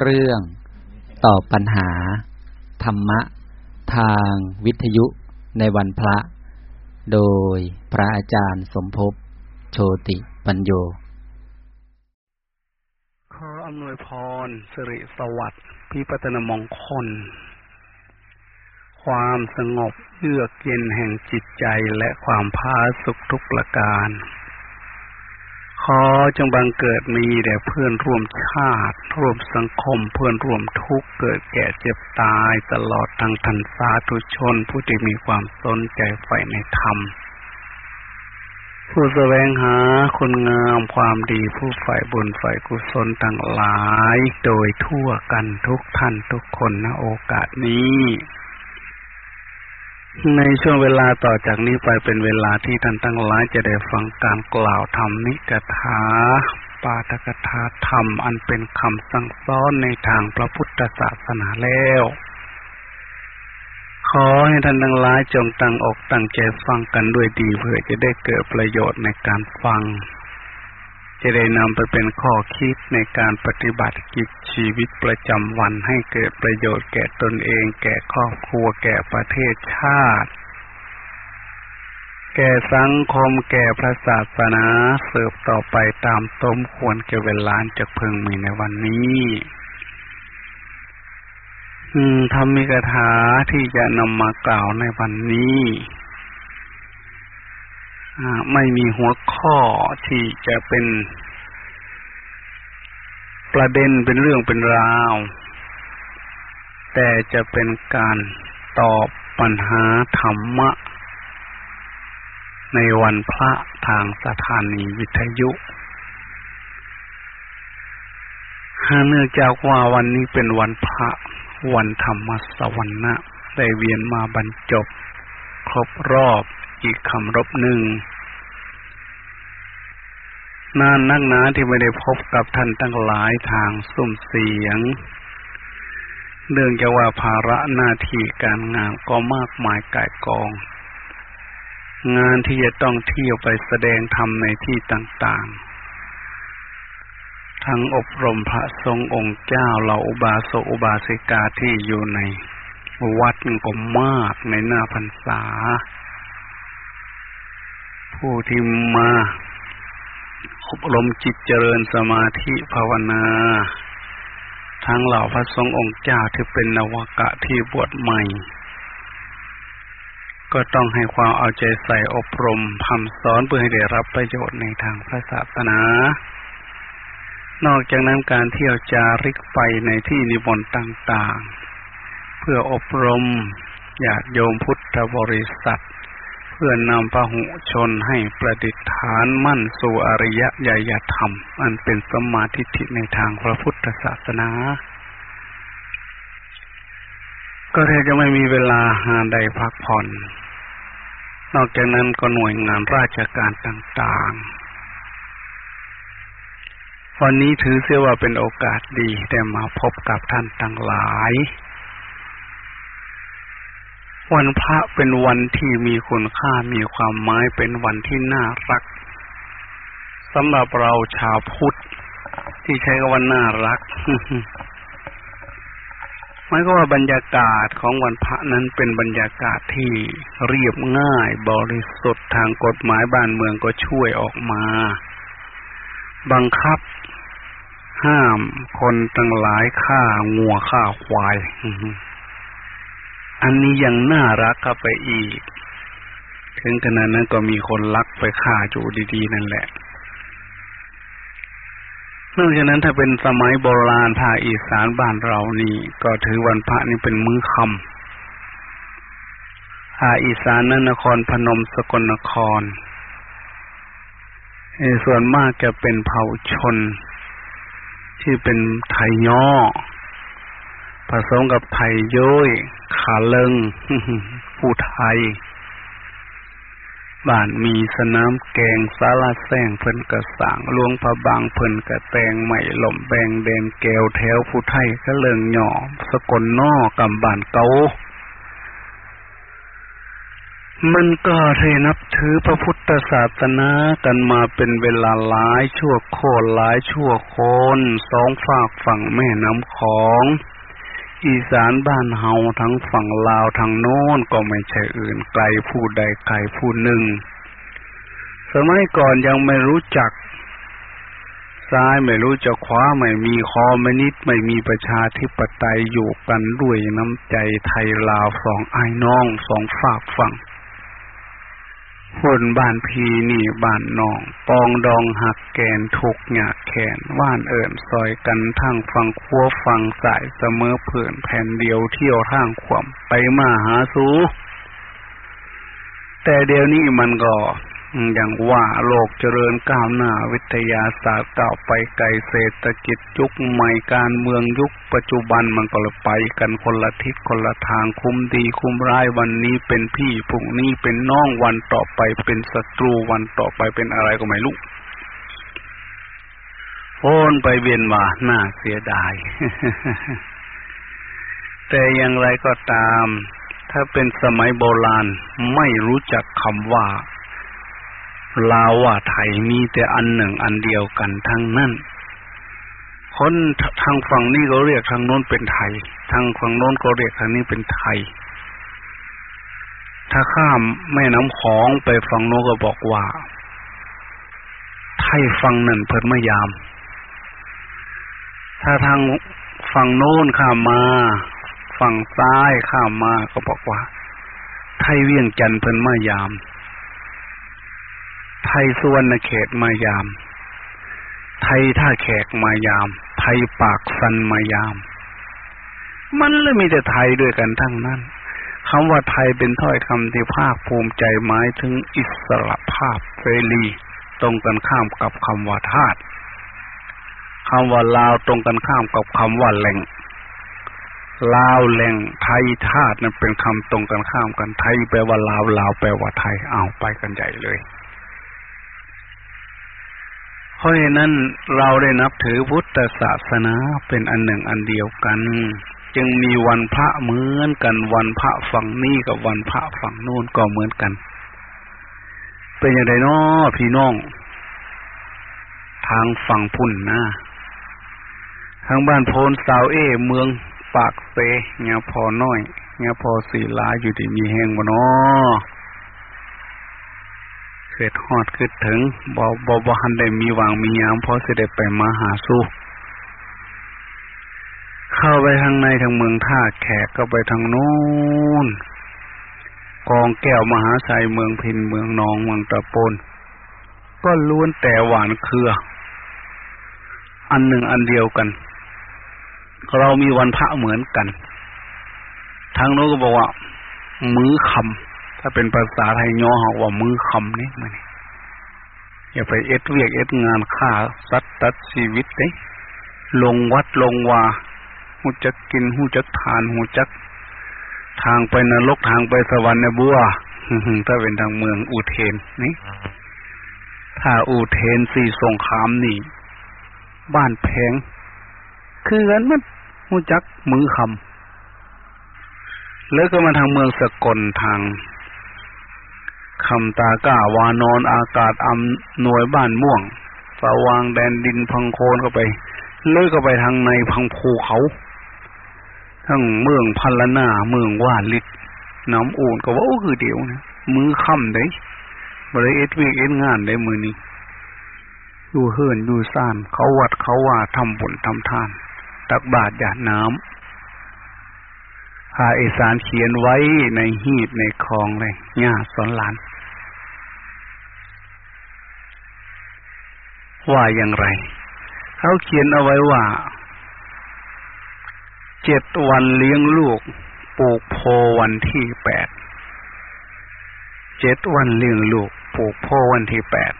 เรื่องตอบปัญหา ธรรมะ ทางวิทยุในวันพระ โดยพระอาจารย์สมภพโชติปัญโย ขออำนวยพรสิริสวัสดิ์พิพัฒนมงคล ความสงบเยือกเย็นแห่งจิตใจและความพาสุขทุกประการ ขอจงบังเกิดมีแด่เพื่อนร่วมชาติ ร่วมสังคมเพื่อนร่วมทุกข์เกิดแก่เจ็บตายตลอดทั้งทันสาธุชน ผู้ที่มีความสนใจใฝ่ในธรรม ผู้แสวงหาคุณงามความดีผู้ใฝ่บุญใฝ่กุศลต่างหลาย โดยทั่วกันทุกท่านทุกคนณโอกาสนี้ ในช่วงเวลาต่อจากนี้ไปเป็นเวลาที่ท่านทั้งหลายจะได้ฟังการกล่าวธรรมนิกถา ปาตกถาธรรมอันเป็นคำสั่งสอนในทางพระพุทธศาสนาแล้ว ขอให้ท่านทั้งหลายจงตั้งอกตั้งใจฟังกันด้วยดีเพื่อจะได้เกิดประโยชน์ในการฟัง จะได้นำไปเป็นข้อคิดในการปฏิบัติกิจชีวิตประจำวันให้เกิดประโยชน์แก่ตนเอง แก่ครอบครัว แก่ประเทศชาติ แก่สังคมแก่พระศาสนาเสิร์ฟต่อไปตามต้มควรแก่เวลาจะพึงมีในวันนี้ธรรมิกถาที่จะนำมากล่าวในวันนี้ ไม่มีหัวข้อที่จะเป็นประเด็นเป็นเรื่องเป็นราว แต่จะเป็นการตอบปัญหาธรรมะ ในวันพระทางสถานีวิทยุหาเนื่องจากว่าวันนี้เป็นวันพระวันธรรมสวรรณะได้เวียนมาบรรจบ ครบรอบ อีกคำรบหนึ่งนานนักหนาที่ไม่ได้พบกับท่านตั้งหลายทางสุ่มเสียงเนื่องจากว่าภาระหน้าที่การงานก็มากมายก่ายกอง งานที่จะต้องเที่ยวไปแสดงธรรมในที่ต่างๆ ทั้งอบรมพระทรงองค์เจ้าเหล่าอุบาสกอุบาสิกาที่อยู่ในวัดก็มากในหน้าพรรษา ผู้ที่มาอบรมจิตเจริญสมาธิภาวนาทั้งเหล่าพระสงฆ์องค์เจ้าที่เป็นนวกะที่บวชใหม่ ก็ต้องให้ความเอาใจใส่อบรมคำสอนเพื่อให้ได้รับประโยชน์ในทางพระศาสนา นอกจากนั้นการเที่ยวจาริกไปในที่นิมนต์ต่าง ๆ เพื่ออบรมญาติโยมพุทธบริษัท พื่อนำพหุชนให้ประดิษฐานมั่นสู่อริยญาณธรรม อันเป็นสมาธิิในทางพระพุทธศาสนา ก็แทบจะไม่มีเวลาหาใดพักผ่อน นอกจากนั้นก็หน่วยงานราชการต่างๆ วันนี้ถือเสียว่าเป็นโอกาสดีได้มาพบกับท่านทั้งหลาย วันพระเป็นวันที่มีคุณค่ามีความหมายเป็นวันที่น่ารักสำหรับเราชาวพุทธที่ใช้คำว่าน่ารักหมายก็ว่าบรรยากาศของวันพระนั้นเป็นบรรยากาศที่เรียบง่าย บริสุทธิ์ทางกฎหมายบ้านเมืองก็ช่วยออกมา บังคับ ห้ามคนตั้งหลายฆ่างัวฆ่าควาย อันนี้ยังน่ารักก็ไปอีก ถึงขนาดนั้นก็มีคนลักไปฆ่าจูดีๆ นั่นแหละ นอกจากนั้นถ้าเป็นสมัยโบราณภาคอีสานบ้านเรานี่ ก็ถือวันพระนี่เป็นมื้อคำภาคอีสานนั้นนครพนมสกลนครส่วนมากจะเป็นเผ่าชน ที่เป็นไทยย่อ ผสมกับไทยย้อยขาเลิงผู้ไทย บ้านมีสนามแกงสาลาแซงเพิ่นกระสางลวงพระบางเพิ่นกระแตงใหม่หล่มแบงแดงแก้วแถวผู้ไทยก็เลิงหย่อสกลนอกำบานเกามันก็ได้นับถือพระพุทธศาสนากันมาเป็นเวลาหลายชั่วโคตรหลายชั่วคนสองฝากฝั่งแม่น้ำของ อีสานบ้านเฮาทั้งฝั่งลาวทางโน้นก็ไม่ใช่อื่นไกลผู้ใดไกลผู้หนึ่ง สมัยก่อนยังไม่รู้จัก ซ้ายไม่รู้จะขวาไม่มีคอมนิดไม่มีประชาธิปไตยอยู่กันด้วยน้ำใจไทยลาวสองไอ้น้องสองฝากฝั่ง คนบ้านพีนี่บ้านนอง ปองดองหักแกนทุกหยาแขนว่านเอิญซอยกันทั้งฟังคัวฟังสายเสมอเผื่นแผ่นเดียวเที่ยวทางขวมไปมาหาสูแต่เดี๋ยวนี้มันก็ อย่างว่าโลกเจริญก้าวหน้าวิทยาศาสตร์ก้าวไปไกลเศรษฐกิจยุคใหม่การเมืองยุคปัจจุบันมันก็ไปกันคนละทิศคนละทางคุ้มดีคุ้มร้ายวันนี้เป็นพี่พรุ่งนี้เป็นน้องวันต่อไปเป็นศัตรูวันต่อไปเป็นอะไรก็ไม่รู้โอนไปเวียนมาน่าเสียดาย แต่อย่างไรก็ตาม ถ้าเป็นสมัยโบราณไม่รู้จักคำว่า ลาวว่าไทยมีแต่อันหนึ่งอันเดียวกันทั้งนั้นคนทางฝั่งนี้ก็เรียกทางโน้นเป็นไทย ทางฝั่งโน้นก็เรียกทางนี้เป็นไทย ถ้าข้ามแม่น้ำของไปฝั่งโน้นก็บอกว่า ไทยฝั่งนั่นเพิ่นมายาม ถ้าทางฝั่งโน้นข้ามมา ฝั่งซ้ายข้ามมาก็บอกว่า ไทยเวียงจันทร์เพิ่นมายาม ไทยสุวรรณเขตมายาม ไทยท่าแขกมายาม ไทยปากสันมายาม มันเลยมีแต่ไทยด้วยกันทั้งนั้นคำว่าไทยเป็นถ้อยคำที่ภาคภูมิใจหมายถึงอิสระภาพเสรีตรงกันข้ามกับคำว่าทาตคำว่าลาวตรงกันข้ามกับคำว่าแหล่งลาวแหล่งไทยทาตนั้นเป็นคำตรงกันข้ามกันไทยแปลว่าลาวลาวแปลว่าไทยเอาไปกันใหญ่เลย เพราะฉะนั้นเราได้นับถือพุทธศาสนาเป็นอันหนึ่งอันเดียวกัน จึงมีวันพระเหมือนกันวันพระฝั่งนี้กับวันพระฝั่งโน้นก็เหมือนกัน เป็นอย่างไรนาะพี่น้อง ทางฝั่งพุ่นนะทางบ้านโพนสาวเอ เมืองปากเซเงียพอน้อยเงียพอสีลาอยู่ที่มีแหงบ่นาะ เกิดฮอดคิดถึงบ่บ่บ่หันได้มีวางมียามพอสิได้ไปมาหาสู้เข้าไปทางในทางเมืองท่าแขกก็ไปทางนู้นกองแก้วมหาชัยเมืองพินเมืองนองเมืองตะปนก็ล้วนแต่หวานเครือ อันหนึ่งอันเดียวกัน เรามีวันพระเหมือนกัน ทางโน้นก็บอกว่า มื้อคำ ถ้าเป็นภาษาไทยย่อหอกว่ามือคำนี่มันอย่าไปเอ็ดเวียกเอ็ดงานฆ่าสัตว์ตัดชีวิตเลยลงวัดลงวาหูจักกินหูจักทานหูจัก ทางไปนรกทางไปสวรรค์ในบัวถ้าเป็นทางเมืองอูเทนนี่ถ้าอูเทนสี่สงขามนี่ บ้านแพง คือกันมันหูจักมือคำแล้วก็มาทางเมืองสกลทาง คำตาก้าวานอนอากาศอำหน่วยบ้านม่วงสว่างแดนดินพังโคนเข้าไปเลื่อยเข้าไปทางในพังภูเขา ทั้งเมืองพันละนาเมืองว่านลิดน้ำอูนก็ว่าโอ้คือเดียวนะมือค่ำได้บริเอสวีเอ็นงานได้มือนี้อยู่เฮิรนอยู่ซ่าน เขาวัดเขาว่าทำบุญทำทาน ตักบาตรหยาดน้ำ พาเอสารเขียนไว้ในหีบในคลองเลยย่าสอนหลาน ว่าอย่างไร เขาเขียนเอาไว้ว่า เจ็ดวันเลี้ยงลูก ปลูกโพวันที่แปด เจ็ดวันเลี้ยงลูก ปลูกโพวันที่แปด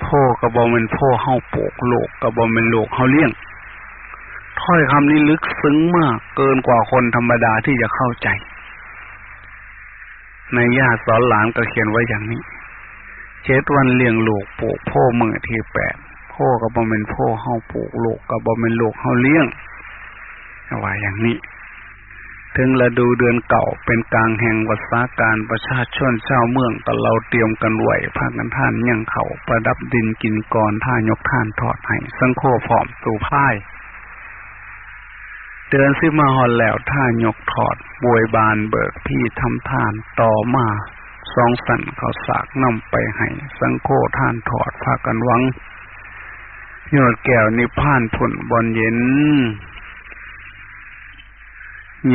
โพกระบอกเป็นโพเฮาปลูกลูกกระบอกเป็นลูกเฮาเลี้ยง ถ้อยคำนี้ลึกซึ้งมากเกินกว่าคนธรรมดาที่จะเข้าใจ ในญาติสอนหลานก็เขียนไว้อย่างนี้ เจ็ดวันเลี้ยงลูกปลูกพ่อมือที่แปดพ่อกับบอมเป็นพ่อเฮาปลูกลูกกับบอมเป็นลูกเฮาเลี้ยงว่าอย่างนี้ ถึงฤดูเดือนเก่าเป็นกลางแห่งวัสาการประชาชนชาวเมืองก็เราเตรียมกันไหวพากันท่านยังเขาประดับดินกินก่อนท่ายกท่านทอดให้สังโคผอมสู่พ่าย เดือนสิมาหอนแล้วท่ายกถอดบวยบานเบิกพี่ทำทานต่อมาสองสันเขาสากนำไปให้สังโคท่านถอดพากันวังยอดแก้วนิพานผลบอนเย็น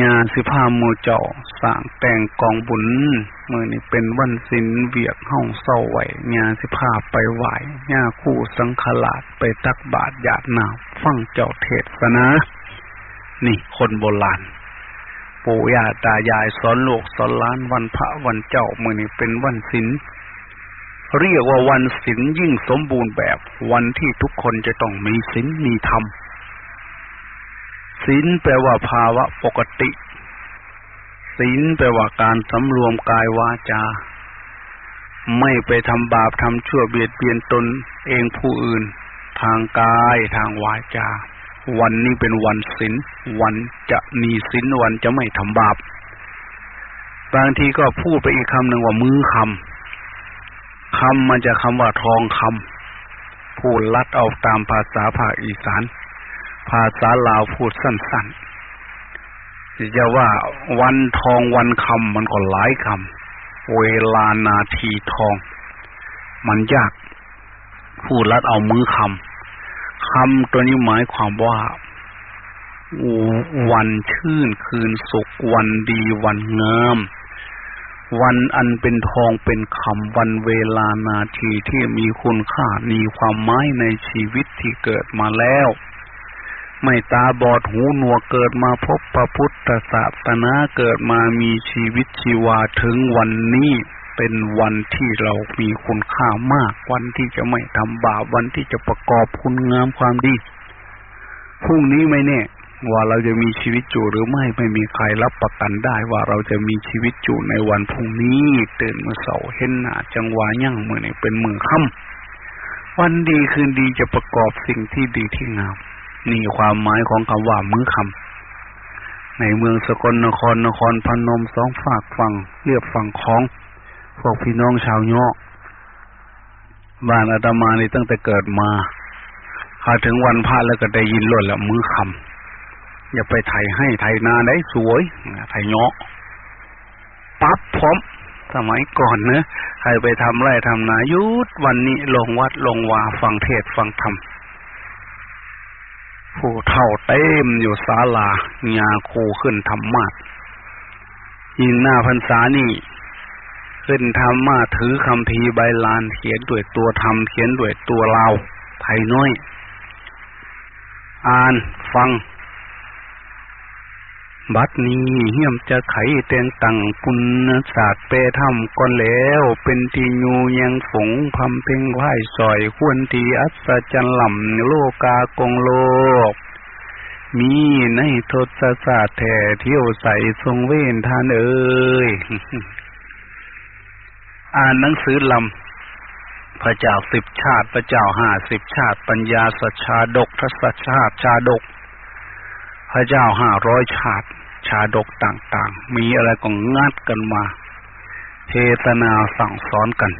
ญาสิพาโมเจ้าสร้างแต่งกองบุญเมื่อนี่เป็นวันสินเวียกห้องเศร้าไหวญาสิพาไปไหวญาคู่สังขลาดไปตักบาทหยาดหน้ำฟังเจ้าเทศนา นี่คนโบราณปู่ย่าตายายสอนโลกสอนล้านวันพระวันเจ้ามือนี่เป็นวันศิลเรียกว่าวันศิลยิ่งสมบูรณ์แบบ วันที่ทุกคนจะต้องมีศิลมีธรรมศีลแปลว่าภาวะปกติศีลแปลว่าการสำรวมกายวาจา ไม่ไปทำบาปทำชั่วเบียดเบียนตนเองผู้อื่น ทางกายทางวาจา วันนี้เป็นวันศีลวันจะมีศีลวันจะไม่ทำบาปบางทีก็พูดไปอีกคำหนึ่งว่ามือคำคำมันจะคำว่าทองคำพูดลัดเอาตามภาษาภาคอีสาน ภาษาลาวพูดสั้นๆจะว่าวันทองวันคำมันก็หลายคำเวลานาทีทอง มันยาก พูดลัดเอามือคำ คำตัวนี้หมายความว่า วันชื่นคืนสุข วันดีวันงาม วันอันเป็นทองเป็นคำวันเวลานาทีที่มีคุณค่ามีความหมายในชีวิตที่เกิดมาแล้ว ไม่ตาบอดหูหนวกเกิดมาพบพระพุทธศาสนาเกิดมามีชีวิตชีวาถึงวันนี้ เป็นวันที่เรามีคุณค่ามาก วันที่จะไม่ทำบาปวันที่จะประกอบคุณงามความดีพรุ่งนี้ไม่แน่ว่าเราจะมีชีวิตอยู่หรือไม่ไม่มีใครรับประกันได้ว่าเราจะมีชีวิตอยู่ในวันพรุ่งนี้ตื่นมาเสาเห็นหน้าจังหวะยั่งมือนี่เป็นมือค่ำวันดีคืนดีจะประกอบสิ่งที่ดีที่งามนี่ความหมายของคำว่ามือคำในเมืองสกลนครนครพนมสองฝากฝั่งเรียบฝั่งของ พวกพี่น้องชาวโยกบ้านอาตมานี่ตั้งแต่เกิดมาพาถึงวันพระแล้วก็ได้ยินล่นแล้วมือคำอย่าไปไถให้ไถนาได้สวยไถเงาะปั๊บพร้อมสมัยก่อนเนอะใครไปทำไร่ทำนายุดวันนี้ลงวัดลงวาฟังเทศฟังธรรมผู้เท่าเต็มอยู่ศาลาญาคูขึ้นธรรมาทยินหน้าพรรษานี่ ขึ้นธรรมาถือคำพีใบลานเขียนด้วยตัวธรรมเขียนด้วยตัวเราไทยน้อย อ่านฟัง บัดนี้เหี่ยมจะไขเตียงตังปุณศาสตร์เปทำก่อนแล้ว เป็นที่ยูยังฝงพำเพ่งไหวสอยควรทีอัศจรรย์ล่ำโลกากงโลกมีในทศศาสตร์แท่เที่ยวใสทรงเว้นทานเอ้ย อ่านหนังสือลำพระเจ้าสิบชาติ พระเจ้าห้าสิบชาติ ปัญญาสัชชาดกทศชาติชาดก พระเจ้าห้าร้อยชาติ ชาดกต่างๆ มีอะไรก็งัดกันมา เทศนาสั่งสอนกัน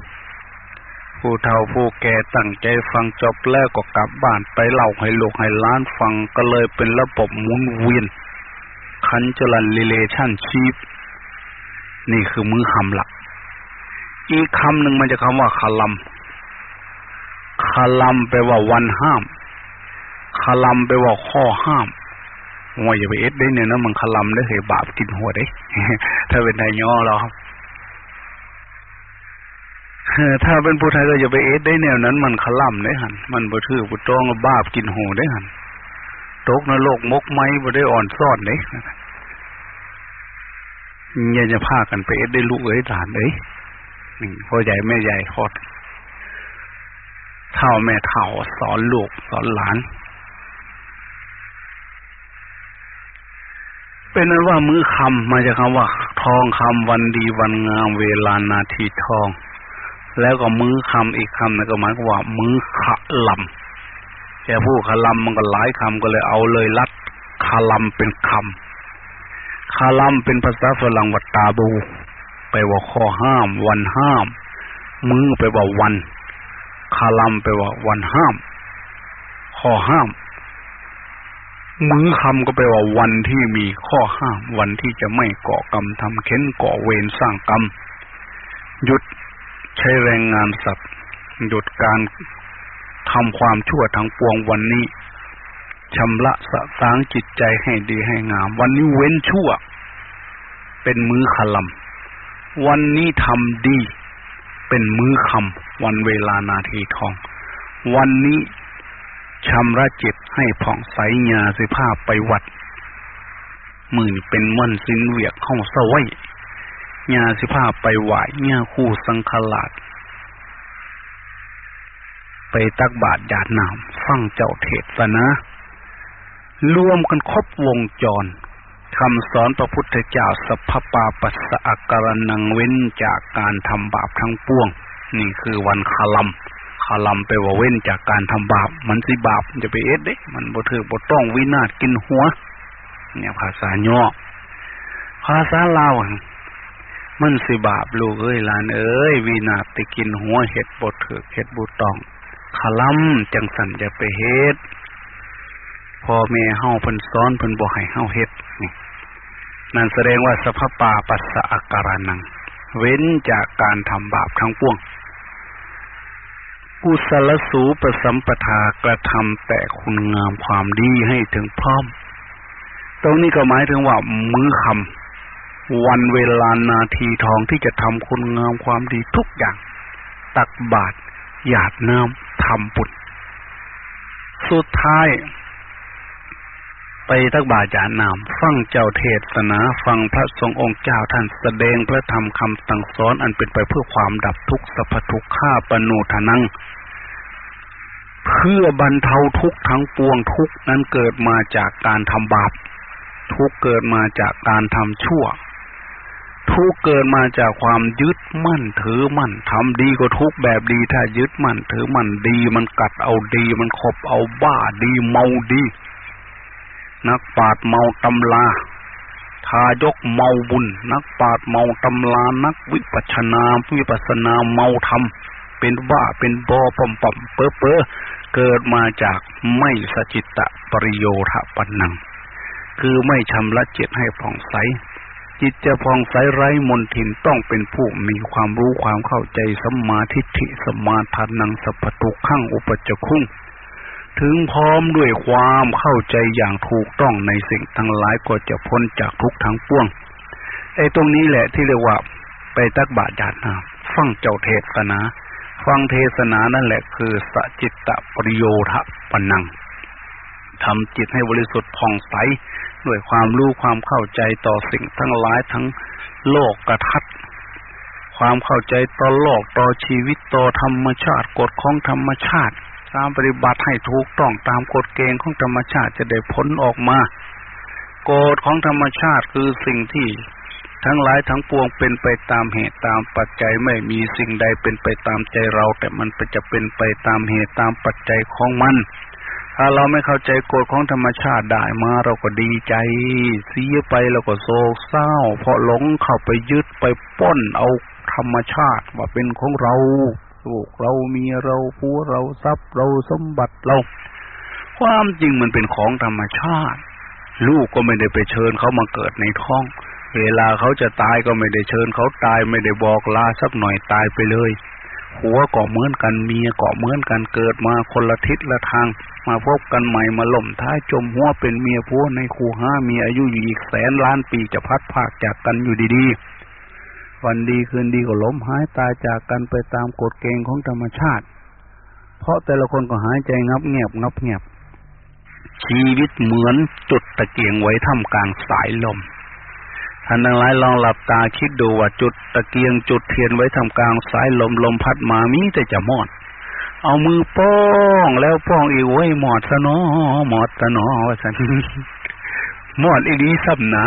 ผู้เฒ่าผู้แก่ตั้งใจฟังจบแล้วก็กลับบ้านไปเล่าให้ลูกให้ล้านฟังก็เลยเป็นระบบหมุนเวียนคันจรันรีเลชั่นชีพนี่คือมือคำหลัก อีกคำหนึ่งมันจะคำว่าคลัมคลัมแปลว่าวันห้ามคลัมแปลว่าข้อห้ามว่าอย่าไปเอ็ดได้เนี่ยนะมันคลำได้เหบาปกินหัวได้ถ้าเป็นนายย่อเราถ้าเป็นผู้ไทยก็อย่าไปเอ็ดได้แนวนั้น มันคลำได้หันมันบ่ถือบ่ต้องบาปกินหัวได้หันตกนรกมกไม้บ่ได้อ่อนซ่อนเลยเนี่ยจะพากันไปเอ็ดได้ลูกเอ้ยหลานเอ้ย พ่อใหญ่แม่ใหญ่พอดเท่าแม่เท่าสอนลูกสอนหลาน เป็นนั้นว่ามือคำมาจากคำว่า ทองคำวันดีวันงามเวลานาทีทอง แล้วก็มือคำอีกคำนั่นก็หมายว่า มือขะลำแค่พูดขะลำมันก็หลายคำก็เลยเอาเลยลัดขะลำเป็นคำขาลัมเป็นภาษาฝรั่งวัตตาบู ไปว่าข้อห้าม วันห้าม มือไปว่าวัน คาลัมไปว่าวันห้าม ข้อห้าม มือคำก็ไปว่าวันที่มีข้อห้าม วันที่จะไม่ก่อกรรมทำเค้นก่อเวรสร้างกรรมหยุดใช้แรงงานสัตว์หยุดการทำความชั่วทั้งปวงวันนี้ชำระสะสางจิตใจให้ดีให้งาม วันนี้เว้นชั่ว เป็นมือขลำ วันนี้ทำดี เป็นมือคำวันเวลานาทีทอง วันนี้ชำระจิตให้ผ่องใสญาสิภาพไปวัด มือเป็นมันสินเวียกห้องสวยญาสิภาพไปไหวญาคู่สังขลาดไปตักบาทญาตินามฟังเจ้าเทศนะ รวมกันครบวงจร คำสอนพระพุทธเจ้าสัพพปาปัสสะอการนังเว้นจากการทำบาปทั้งปวง นี่คือวันคาลัมคาลัมไปว่าเว้นจากการทำบาป มันสิบาปจะไปเอ็ดเด้ มันบ่ถือบ่ต้องวินาศกินหัว เนี่ยภาษาย่อภาษาลาวมันสิบาปลูกเอ้ยหลานเอ้ยวินาศติกินหัวเห็ดบ่ถือเห็ดบ่ต้องคาลัมจังสันจะไปเฮ็ดพ่อแม่เฮาเพิ่นสอนเพิ่นบ่ให้เฮาเฮ็ดนี่ นั่นแสดงว่าสภปาปัสสะอาการนัง เว้นจากการทำบาปทั้งปวง กุศลสูปสัมปทากระทำแต่คุณงามความดีให้ถึงพร้อม ตรงนี้ก็หมายถึงว่ามือคำวันเวลานาทีทองที่จะทำคุณงามความดีทุกอย่าง ตักบาตรหยาดน้ำทำบุญสุดท้าย ไปทักบาจานาม ฟังเจ้าเทศนา ฟังพระทรงองค์เจ้าท่านแสดงพระธรรมคำตังสอนอันเป็นไปเพื่อความดับทุกข์สัพพทุกข้าปนูทนัง เพื่อบรรเทาทุกข์ทั้งปวงทุกนั้นเกิดมาจากการทำบาป ทุกเกิดมาจากการทำชั่ว ทุกเกิดมาจากความยึดมั่นถือมั่นทำดีก็ทุกแบบดีถ้ายึดมั่นถือมั่นดีมันกัดเอาดีมันขบเอาบ้าดีเมาดี นักปาดเมาตำลา ทายกเมาบุญ นักปาดเมาตำลา นักวิปัชนาวิปัสนาเมาธรรม เป็นว่าเป็นบอปอมปอมเปอเปอเกิดมาจากไม่สจิตตะปริโยทะปันนัง คือไม่ชำระจิตให้ผ่องใส จิตจะผ่องใสไร้มนทินต้องเป็นผู้มีความรู้ความเข้าใจสัมมาทิฏฐิสมาทานังสัพตุขังอุปจคุ้ง ถึงพร้อมด้วยความเข้าใจอย่างถูกต้องในสิ่งทั้งหลายก็จะพ้นจากทุกทั้งปวงไอ้ตรงนี้แหละที่เรียกว่าไปตักบาตรญาตินาฟังเจ้าเทศนา ฟังเทศนานั่นแหละคือสจิตตปริโยทะปนังทำจิตให้บริสุทธิ์ผ่องใสด้วยความรู้ความเข้าใจต่อสิ่งทั้งหลายทั้งโลกกระทัดความเข้าใจต่อโลกต่อชีวิตต่อธรรมชาติกฎของธรรมชาติ การปฏิบัติให้ถูกต้องตามกฎเกณฑ์ของธรรมชาติจะได้ผลออกมากฎของธรรมชาติคือสิ่งที่ทั้งหลายทั้งปวงเป็นไปตามเหตุตามปัจจัยไม่มีสิ่งใดเป็นไปตามใจเรา แต่มันจะเป็นไปตามเหตุตามปัจจัยของมัน ถ้าเราไม่เข้าใจกฎของธรรมชาติได้มาเราก็ดีใจ เสียไปเราก็โศกเศร้า เพราะหลงเข้าไปยึดไปป้นเอาธรรมชาติว่าเป็นของเรา ลูกเรามีเราผัวเราทรัพย์เราสมบัติเรา ความจริงมันเป็นของธรรมชาติ ลูกก็ไม่ได้ไปเชิญเขามาเกิดในท้อง เวลาเขาจะตายก็ไม่ได้เชิญเขาตายไม่ได้บอกลาสักหน่อยตายไปเลยหัวก็เหมือนกันเมียก็เหมือนกันเกิดมาคนละทิศละทาง มาพบกันใหม่มาล่มท้ายจมหัวเป็นเมียผัวในคูห้ามีอายุอยู่อีกแสนล้านปีจะพัดภาคจากกันอยู่ดีๆ วันดีคืนดีก็ล้มหายตายจากกันไปตามกฎเกณฑ์ของธรรมชาติ เพราะแต่ละคนก็หายใจงับเงียบงับเงียบ ชีวิตเหมือนจุดตะเกียงไว้ท่ามกลางสายลมท่านทั้งหลายลองหลับตาคิดดูว่าจุดตะเกียงจุดเทียนไว้ท่ามกลางสายลมลมพัดมามีแต่จะมอด เอามือป้องแล้วป้องอีกไว้หมอดซะเนาะหมอดซะเนาะว่าสันหมอดอีนี้ซับนะ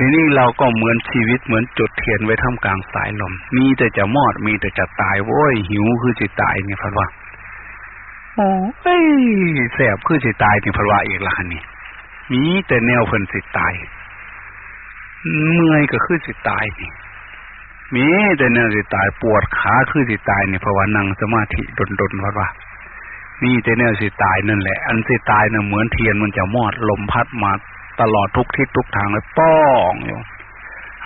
ทีนี้เราก็เหมือนชีวิตเหมือนจุดเทียนไว้ท่ามกลางสายลม มีแต่จะมอดมีแต่จะตายโว้ยหิวคือจะตายนี่พัดว่าโอ้ยแสบคือจะตายนี่พัดว่าอีกละนี่มีแต่แนวเพิ่นสิตาย เมื่อยก็คือสิตายนี่มีแต่เนี่ยสิตายปวดขาคือสิตายนี่เพราะว่านั่งสมาธิดนๆว่าว่ามีแต่เนี่ยสิตายนั่นแหละ อันสิตายเนี่ยเหมือนเทียนมันจะมอดลมพัดมา ตลอดทุกทิศทุกทางเลยป้องอยู่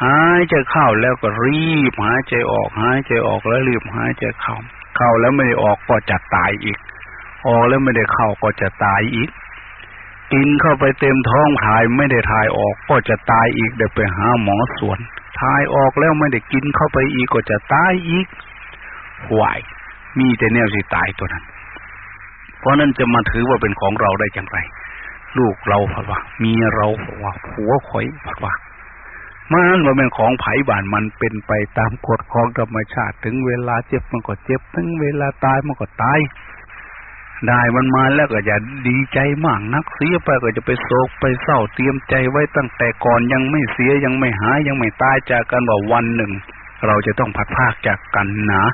หายใจเข้าแล้วก็รีบหายใจออกหายใจออกแล้วรีบหายใจเข้า เข้าแล้วไม่ได้ออกก็จะตายอีก ออกแล้วไม่ได้เข้าก็จะตายอีกกินเข้าไปเต็มท้องถ่ายไม่ได้ถ่ายออกก็จะตายอีกเดี๋ยวไปหาหมอสวนถ่ายออกแล้วไม่ได้กินเข้าไปอีกก็จะตายอีกหวายมีแต่แนวสิตายตัวนั้น เพราะนั้นจะมาถือว่าเป็นของเราได้อย่างไร ลูกเราผัดว่าเมียเราผัดว่าผัวข่อยผัดว่ามันว่าเป็นของไผ่บานมันเป็นไปตามกฎของธรรมชาติถึงเวลาเจ็บมันก็เจ็บ ถึงเวลาตายมันก็ตาย ได้มันมาแล้วก็อย่าดีใจมากนักเสียไปก็จะไปโศกไปเศร้าเตรียมใจไว้ตั้งแต่ก่อนยังไม่เสียยังไม่หายยังไม่ตายจากกันว่าวันหนึ่ง เราจะต้องพัดพากจากกันนะ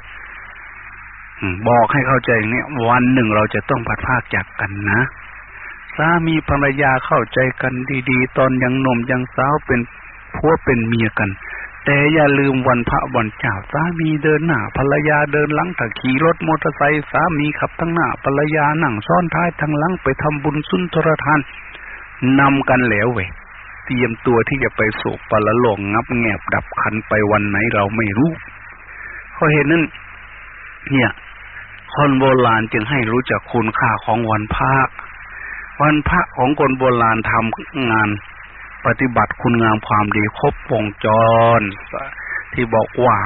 บอกให้เข้าใจเนี่ยวันหนึ่งเราจะต้องพัดพากจากกันนะ สามีภรรยาเข้าใจกันดีๆ ตอนยังหนุ่มยังสาวเป็นผัวเป็นเมียกัน แต่อย่าลืมวันพระวันเจ้าสามีเดินหน้าภรรยาเดินหลังถ้าขี่รถมอเตอร์ไซค์สามีขับทั้งหน้าภรรยานั่งซ้อนท้ายทั้งหลังไปทำบุญสุนทรทานนำกันแล้วเว้เตรียมตัวที่จะไปโศกปละโลงงับแงบดับขันไปวันไหนเราไม่รู้เขาเห็นนั่นเนี่ยคนโบราณจึงให้รู้จักคุณค่าของวันพระ วันพระของคนโบราณทำงานปฏิบัติคุณงามความดีครบวงจร ที่บอกว่า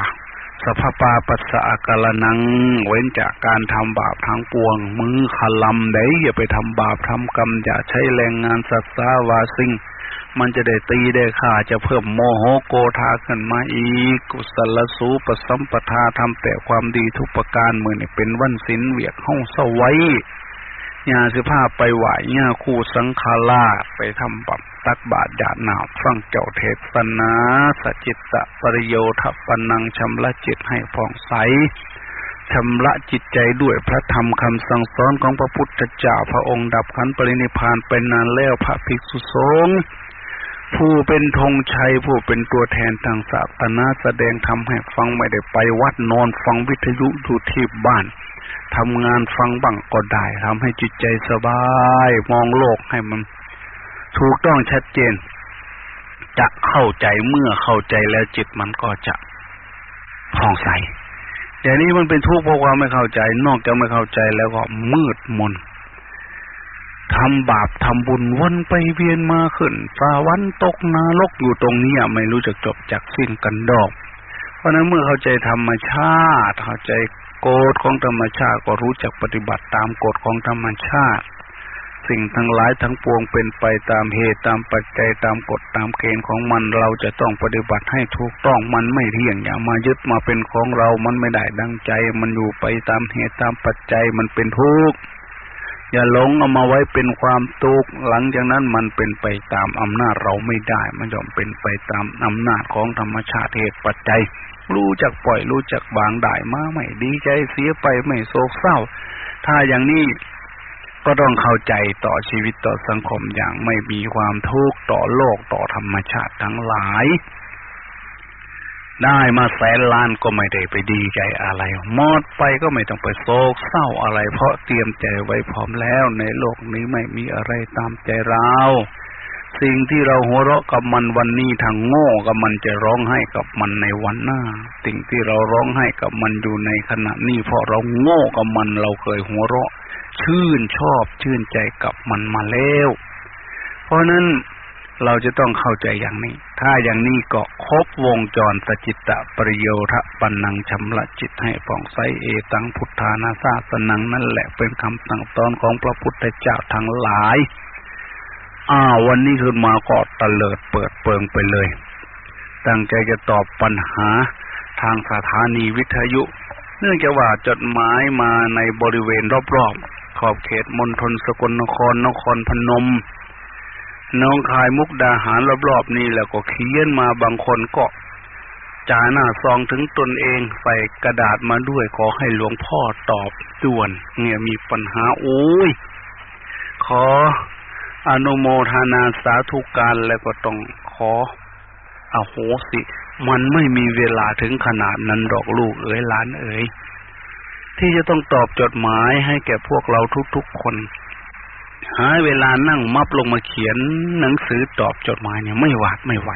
สภาปาปัสสะกาลนัง เว้นจากการทำบาปทั้งปวง มือขลำได้อย่าไปทำบาปทำกรรม อย่าใช้แรงงานสัตว์สาวาสิ่งมันจะได้ตีได้ข่าจะเพิ่มโมโหโกธาขึ้นมาอีก กุศลสูปสัมปทาทำแต่ความดีทุกประการมือนี่เป็นวันศิลเวียกห้องสวัย ญาสิภาพไปไหวญาคู่สังฆาราไปทำบับตักบาทญาหนาวฟังเจ้าเทศนาสจิตตะปริโยทปนังชำระจิตให้ผ่องใสชำระจิตใจด้วยพระธรรมคำสั่งสอนของพระพุทธเจ้าพระองค์ดับขันปรินิพานเป็นนานแล้วพระภิกษุสงฆ์ผู้เป็นธงชัยผู้เป็นตัวแทนทางศาสนาแสดงทำให้ฟังไม่ได้ไปวัดนอนฟังวิทยุอยู่ที่บ้าน ทำงานฟังบังก็ได้ทำให้จิตใจสบาย มองโลกให้มัน ถูกต้องชัดเจน จะเข้าใจเมื่อเข้าใจแล้วจิตมันก็จะผ่องใสแต่นี้มันเป็นทุกข์เพราะว่าไม่เข้าใจ นอกจากไม่เข้าใจแล้วก็มืดมนทำบาปทำบุญวนไปเวียนมาขึ้นฟ้าวันตกนรกอยู่ตรงนี้ไม่รู้จักจบจากสิ้นกันดอก เพราะนั้นเมื่อเข้าใจธรรมชาติเข้าใจ กฎของธรรมชาติก็รู้จักปฏิบัติตามกฎของธรรมชาติ สิ่งทั้งหลายทั้งปวงเป็นไปตามเหตุตามปัจจัยตามกฎตามเกณฑ์ของมันเราจะต้องปฏิบัติให้ถูกต้องมันไม่เที่ยงอย่ามายึดมาเป็นของเรา มันไม่ได้ดังใจ มันอยู่ไปตามเหตุตามปัจจัยมันเป็นทุกข์อย่าหลงเอามาไว้เป็นความทุกข์หลังจากนั้นมันเป็นไปตามอำนาจเราไม่ได้ มันยอมเป็นไปตามอำนาจของธรรมชาติเหตุปัจจัย รู้จักปล่อยรู้จักวางได้มาไม่ดีใจเสียไปไม่โศกเศร้า ถ้าอย่างนี้ก็ต้องเข้าใจต่อชีวิตต่อสังคมอย่างไม่มีความทุกข์ต่อโลกต่อธรรมชาติทั้งหลาย ได้มาแสนล้านก็ไม่ได้ไปดีใจอะไรหมดไปก็ไม่ต้องไปโศกเศร้าอะไร เพราะเตรียมใจไว้พร้อมแล้วในโลกนี้ไม่มีอะไรตามใจเรา สิ่งที่เราหัวเราะกับมันวันนี้ทางโง่กับมันจะร้องไห้กับมันในวันหน้า สิ่งที่เราร้องไห้กับมันอยู่ในขณะนี้เพราะเราโง่กับมันเราเคยหัวเราะ ชื่นชอบชื่นใจกับมันมาแล้ว เพราะนั้นเราจะต้องเข้าใจอย่างนี้ ถ้าอย่างนี้ก็ครบวงจรสจิตตะปริโยทะปันนังชำระจิตให้ฟ่องใสเอตังพุทธานาซาสนังนั่นแหละเป็นคำสั่งสอนของพระพุทธเจ้าทั้งหลาย อ้าววันนี้ขึ้นมาก็ตะเลิดเปิดเปิงไปเลย ตั้งใจจะตอบปัญหาทางสถานีวิทยุ เนื่องจากว่าจดหมายมาในบริเวณรอบๆ ขอบเขตมณฑลสกลนครนครพนมน้องคายมุกดาหารรอบๆนี่แล้วก็เขียนมาบางคนก็จ่าหน้าซองถึงตนเองใส่กระดาษมาด้วยขอให้หลวงพ่อตอบด่วน เนี่ยมีปัญหาโอ้ย ขอ อนุโมทนาสาธุการแล้วก็ต้องขออโหสิ มันไม่มีเวลาถึงขนาดนั้นดอกลูกเอ๋ยล้านเอ๋ยที่จะต้องตอบจดหมายให้แก่พวกเราทุกๆคน หาเวลานั่งมับลงมาเขียนหนังสือตอบจดหมายเนี่ยไม่หวาดไม่ไหว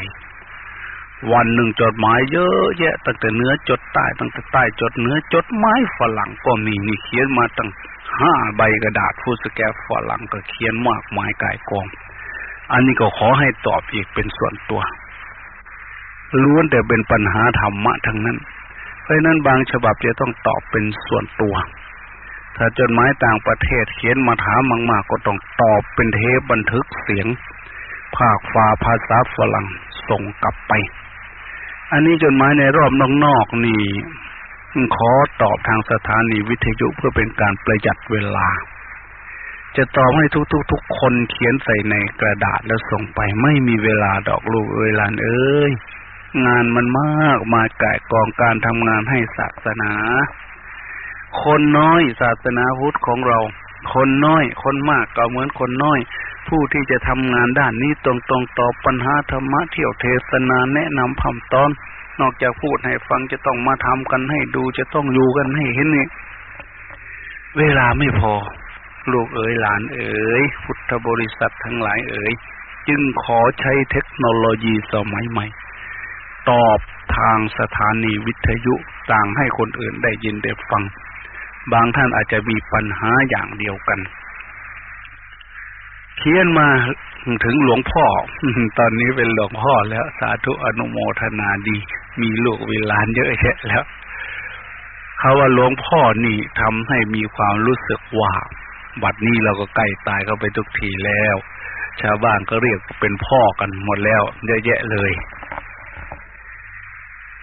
วันหนึ่งจดหมายเยอะแยะตั้งแต่เนื้อจดใต้ตั้งแต่ใต้จดเนื้อจดหมายฝรั่งก็มีนี่เขียนมาตั้ง ห้าใบกระดาษฟูสแกฟฝรั่งก็เขียนมากมายกายกอง อันนี้ก็ขอให้ตอบอีกเป็นส่วนตัวล้วนแต่เป็นปัญหาธรรมะทั้งนั้น เพราะนั้นบางฉบับจะต้องตอบเป็นส่วนตัว ถ้าจดหมายต่างประเทศเขียนมาถามมาก ๆ ก็ต้องตอบเป็นเทปบันทึกเสียง ภาคฟ้าภาษาฝรั่งส่งกลับไป อันนี้จดหมายในรอบนอกๆนี่ ขอตอบทางสถานีวิทยุเพื่อเป็นการประหยัดเวลา จะตอบให้ทุกๆทุกคนเขียนใส่ในกระดาษแล้วส่งไปไม่มีเวลาดอกลูกเอ้ยลานเอ้ยงานมันมากมาไก่กองการทำงานให้ศาสนา คนน้อยศาสนาพุทธของเรา คนน้อย คนมากก็เหมือนคนน้อย ผู้ที่จะทำงานด้านนี้ตรงๆตอบปัญหาธรรมะเที่ยวเทศนาแนะนำพัมตอน นอกจากพูดให้ฟังจะต้องมาทำกันให้ดูจะต้องอยู่กันให้เห็นนี่เวลาไม่พอ ลูกเอ๋ยหลานเอ๋ยพุทธบริษัททั้งหลายเอ๋ยจึงขอใช้เทคโนโลยีสมัยใหม่ ตอบทางสถานีวิทยุต่างให้คนอื่นได้ยินได้ฟัง บางท่านอาจจะมีปัญหาอย่างเดียวกัน เขียนมาถึงหลวงพ่อ ตอนนี้เป็นหลวงพ่อแล้วสาธุอนุโมทนาดี มีลูกวิลานเยอะแยะแล้วเขาว่าหลวงพ่อนี่ทำให้มีความรู้สึกว่า บัดนี้เราก็ใกล้ตายเข้าไปทุกทีแล้ว ชาวบ้านก็เรียกเป็นพ่อกันหมดแล้ว เยอะแยะเลย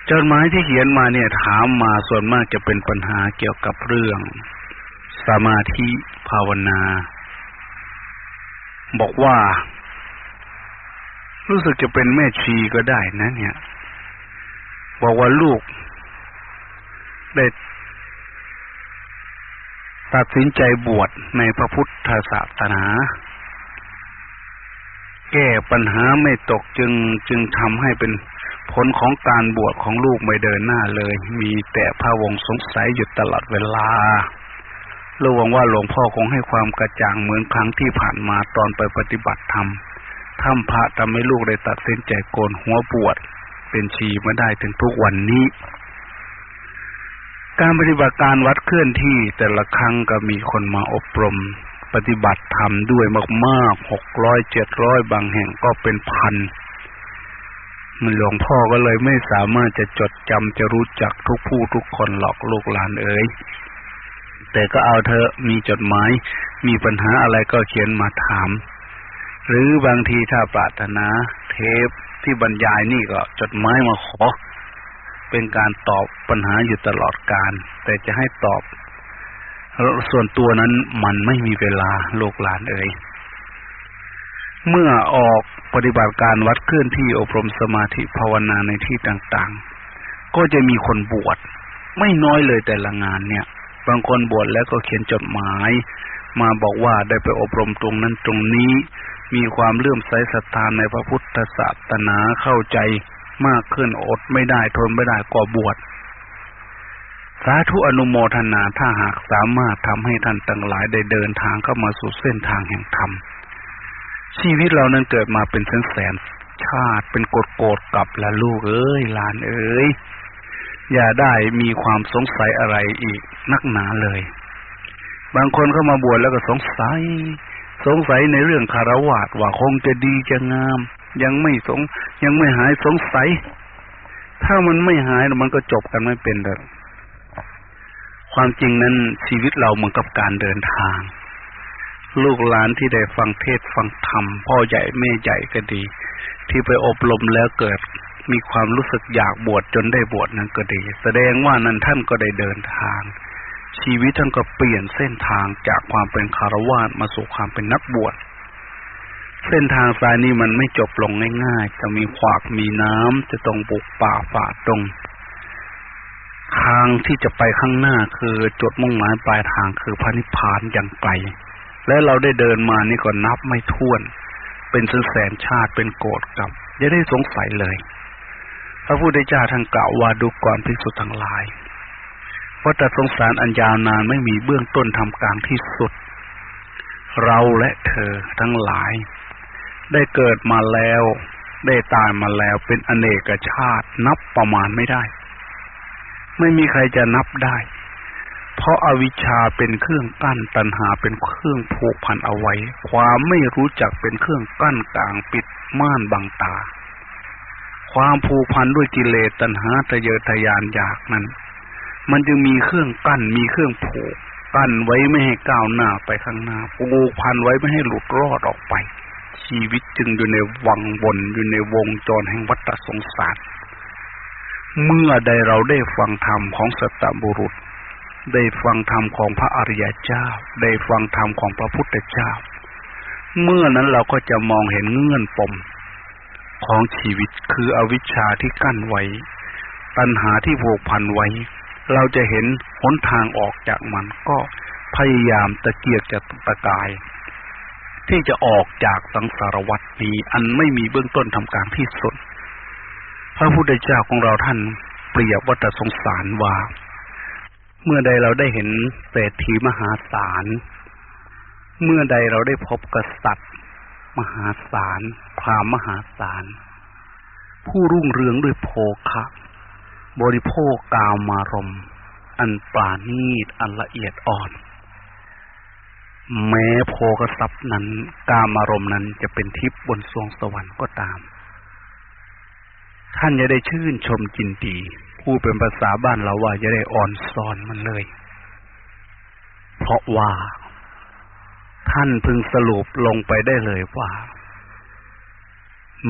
จดหมายที่เขียนมาเนี่ยถามมาส่วนมากจะเป็นปัญหาเกี่ยวกับเรื่อง สมาธิภาวนา บอกว่า รู้สึกจะเป็นแม่ชีก็ได้นะเนี่ย บอกว่าลูกได้ตัดสินใจบวชในพระพุทธศาสนา แก้ปัญหาไม่ตกจึงจึงทำให้เป็นผลของการบวชของลูกไม่เดินหน้าเลย มีแต่พระวงสงสัยอยู่ตลอดเวลา ราวังว่าหลวงพ่อคงให้ความกระจ่างเหมือนครั้งที่ผ่านมาตอนไปปฏิบัติธรรมถ้ำพระทำให้ลูกได้ตัดสินใจโกนหัวบวชเป็นชีมาได้ถึงทุกวันนี้ การปฏิบัติการวัดเคลื่อนที่แต่ละครั้งก็มีคนมาอบรม ปฏิบัติธรรมด้วยมากๆหกร้อยเจ็ดร้อยบางแห่งก็เป็นพันหลวงพ่อก็เลยไม่สามารถจะจดจำจะรู้จักทุกผู้ทุกคนหลอกลูกหลานเอ๋ย แต่ก็เอาเธอมีจดหมาย มีปัญหาอะไรก็เขียนมาถาม หรือบางทีถ้าปรารถนาเทปที่บรรยายนี่ก็จดหมายมาขอ เป็นการตอบปัญหาอยู่ตลอดการ แต่จะให้ตอบ ส่วนตัวนั้นมันไม่มีเวลาโลกหลานเอ๋ยเมื่อออกปฏิบัติการวัดเคลื่อนที่อบรมสมาธิภาวนาในที่ต่างๆ ก็จะมีคนบวชไม่น้อยเลยแต่ละงานเนี่ย บางคนบวชแล้วก็เขียนจดหมาย มาบอกว่าได้ไปอบรมตรงนั้นตรงนี้ มีความเลื่อมใสศรัทธาในพระพุทธศาสนาเข้าใจมากขึ้นอดไม่ได้ทนไม่ได้ก็บวชสาธุอนุโมทนาถ้าหากสามารถทำให้ท่านตั้งหลายได้เดินทางเข้ามาสู่เส้นทางแห่งธรรม ชีวิตเรานั้นเกิดมาเป็นแสนแสนชาติเป็นโกดโกดกับละลูกเอ้ยหลานเอ้ย อย่าได้มีความสงสัยอะไรอีกนักหนาเลย บางคนเข้ามาบวชแล้วก็สงสัย สงสัยในเรื่องคารวะว่าคงจะดีจะงาม ยังไม่สง ยังไม่หายสงสัย ถ้ามันไม่หายมันก็จบกันไม่เป็นเลยความจริงนั้นชีวิตเราเหมือนกับการเดินทาง ลูกหลานที่ได้ฟังเทศฟังธรรมพ่อใหญ่แม่ใหญ่ก็ดี ที่ไปอบรมแล้วเกิด มีความรู้สึกอยากบวชจนได้บวชนั้นก็ดี แสดงว่านั้นท่านก็ได้เดินทาง ชีวิตท่านก็เปลี่ยนเส้นทางจากความเป็นคารวะมาสู่ความเป็นนักบวชเส้นทางสายนี้มันไม่จบลงง่ายๆ จะมีขวากมีน้ำจะต้องบุกป่าฝ่าตรงทางที่จะไปข้างหน้าคือจุดมุ่งหมายปลายทางคือพระนิพพานอย่างไกล และเราได้เดินมานี่ก็นับไม่ถ้วน เป็นแสนชาติเป็นโกรธกับอย่าได้สงสัยเลย พระพุทธเจ้าท่านกล่าวว่าดูก่อนภิกษุทั้งหลายว่าแต่สงสารอันยาวนานไม่มีเบื้องต้นทำกลางที่สุด เราและเธอทั้งหลาย ได้เกิดมาแล้ว ได้ตายมาแล้วเป็นอเนกชาตินับประมาณไม่ได้ ไม่มีใครจะนับได้ เพราะอาวิชชาเป็นเครื่องกั้นตัณหาเป็นเครื่องผูกพันเอาไว้ ความไม่รู้จักเป็นเครื่องกั้นกลางปิดม่านบังตา ความผูกพันด้วยกิเลสตัณหาทะเยอทะยานอยากนั้น มันจึงมีเครื่องกั้นมีเครื่องผูกกั้นไว้ไม่ให้ก้าวหน้าไปข้างหน้าผูกพันไว้ไม่ให้หลุดรอดออกไป ชีวิตจึงอยู่ในวังวนอยู่ในวงจรแห่งวัฏสงสาร เมื่อใดเราได้ฟังธรรมของสัตบุรุษ ได้ฟังธรรมของพระอริยเจ้า ได้ฟังธรรมของพระพุทธเจ้า เมื่อนั้นเราก็จะมองเห็นเงื่อนปม ของชีวิตคืออวิชชาที่กั้นไว้ปัญหาที่ผูกพันไว้ เราจะเห็นหนทางออกจากมันก็พยายามตะเกียกจะตะกาย ที่จะออกจากสังสารวัฏนี้อันไม่มีเบื้องต้นทำกางที่สุด พระพุทธเจ้าของเราท่านเปรียบวัฏสงสารว่า เมื่อใดเราได้เห็นเศรษฐีมหาศาล เมื่อใดเราได้พบกษัตริย์ มหาศาลพรามมหาศาล ผู้รุ่งเรืองด้วยโภคะบริโภคกามารม อันปราณีตอันละเอียดอ่อน แม้โพกทรัพย์นั้น กามารมนั้นจะเป็นทิพย์บนสวงสวรรค์ก็ตาม ท่านจะได้ชื่นชมจินดีพูดเป็นภาษาบ้านเราว่าจะได้อ่อนซอนมันเลย เพราะว่า ท่านพึงสรุปลงไปได้เลยว่า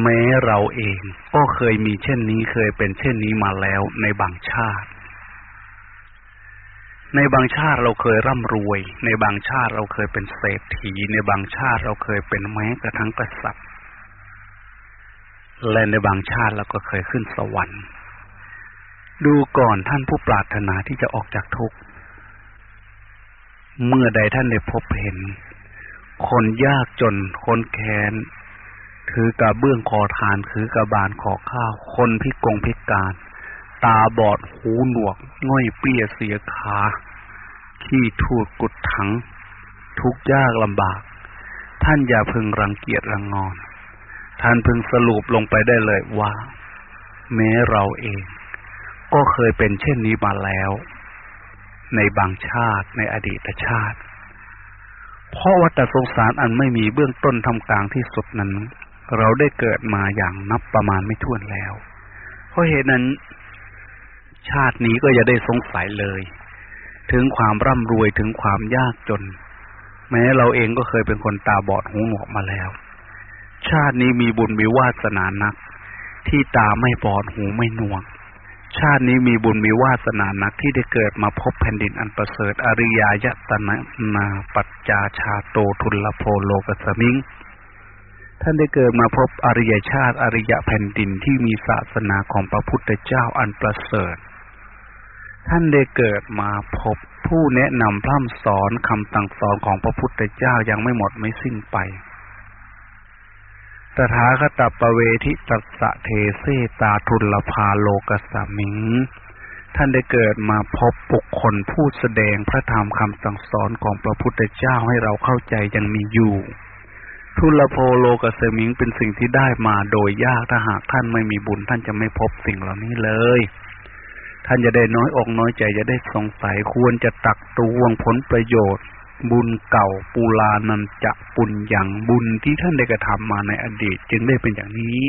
แม้เราเองก็เคยมีเช่นนี้เคยเป็นเช่นนี้มาแล้วในบางชาติ ในบางชาติเราเคยร่ำรวย ในบางชาติเราเคยเป็นเศรษฐี ในบางชาติเราเคยเป็นแม้กระทั่งกษัตริย์และในบางชาติเราก็เคยขึ้นสวรรค์ ดูก่อนท่านผู้ปรารถนาที่จะออกจากทุกข์ เมื่อใดท่านได้พบเห็น คนยากจน คนแค้น ถือกระเบื้องคอทานถือกระบาลขอข้าว คนพิกงพิการ ตาบอดหูหนวก ง่อยเปี้ยเสียขา ขี้ทูดกุดถัง ทุกยากลำบาก ท่านอย่าพึงรังเกียจรังงอน ท่านพึงสรุปลงไปได้เลยว่า แม้เราเอง ก็เคยเป็นเช่นนี้มาแล้ว ในบางชาติในอดีตชาติ เพราะวัฏสงสารอันไม่มีเบื้องต้นทำกลางที่สุดนั้น เราได้เกิดมาอย่างนับประมาณไม่ถ้วนแล้ว เพราะเหตุนั้น ชาตินี้ก็อย่าได้สงสัยเลย ถึงความร่ำรวยถึงความยากจน แม้เราเองก็เคยเป็นคนตาบอดหูหนวกมาแล้ว ชาตินี้มีบุญมีวาสนานัก ที่ตาไม่บอดหูไม่หนวก ชาตินี้มีบุญมีวาสนานักที่ได้เกิดมาพบแผ่นดินอันประเสริฐอริยายตนะนาปัจจาชาโตทุลโพโลกสมิง ท่านได้เกิดมาพบอริยชาติอริยแผ่นดินที่มีศาสนาของพระพุทธเจ้าอันประเสริฐ ท่านได้เกิดมาพบผู้แนะนำพร่ำสอนคำสั่งสอนของพระพุทธเจ้ายังไม่หมดไม่สิ้นไป ตถาคตปเวทิตัสะเทเสตาทุลภาโลกสามิง ท่านได้เกิดมาพบบุคคลผู้แสดงพระธรรมคำสั่งสอนของพระพุทธเจ้าให้เราเข้าใจยังมีอยู่ ทุลโพโลกสมิงเป็นสิ่งที่ได้มาโดยยากถ้าหากท่านไม่มีบุญ ท่านจะไม่พบสิ่งเหล่านี้เลย ท่านจะได้น้อยอกน้อยใจจะได้สงสัยควรจะตักตวงผลประโยชน์ บุญเก่าปูลานันจะปุญอย่างบุญที่ท่านได้กระทำมาในอดีต จึงได้เป็นอย่างนี้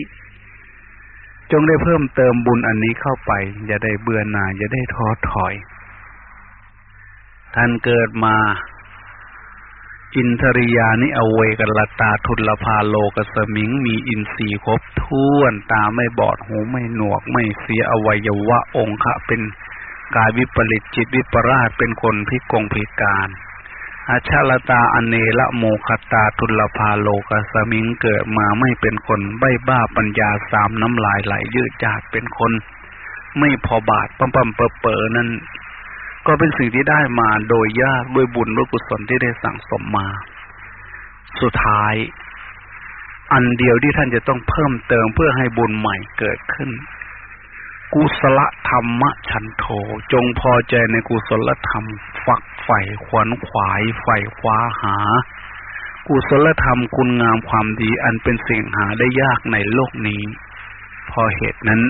จงได้เพิ่มเติมบุญอันนี้เข้าไป อย่าได้เบื่อหน่ายอย่าได้ท้อถอย ท่านเกิดมา อินทริยานิอเวกัลตาทุลภาโลกสมิง มีอินทรีย์ครบถ้วนตาไม่บอดหูไม่หนวก ไม่เสียอวัยวะองค์ะเป็นกายวิปริตจิตวิปราชเป็นคนพิกงพิการ อาชาลตาอเนละโมคตาทุลภาโลกสมิงเกิดมาไม่เป็นคนใบ้บ้าปัญญาสามน้ำลายไหลยืดจาดเป็นคน ไม่พอบาทปั๊มปั๊มเปอเปอนั้นก็เป็นสิ่งที่ได้มาโดยยากด้วยบุญด้วยกุศลที่ได้สั่งสมมา สุดท้าย อันเดียวที่ท่านจะต้องเพิ่มเติมเพื่อให้บุญใหม่เกิดขึ้น กุศลธรรมฉันโทจงพอใจในกุศลธรรม ฝักใฝ่ขวนขวายใฝ่คว้าหา กุศลธรรมคุณงามความดีอันเป็นสิ่งหาได้ยากในโลกนี้ พอเหตุนั้น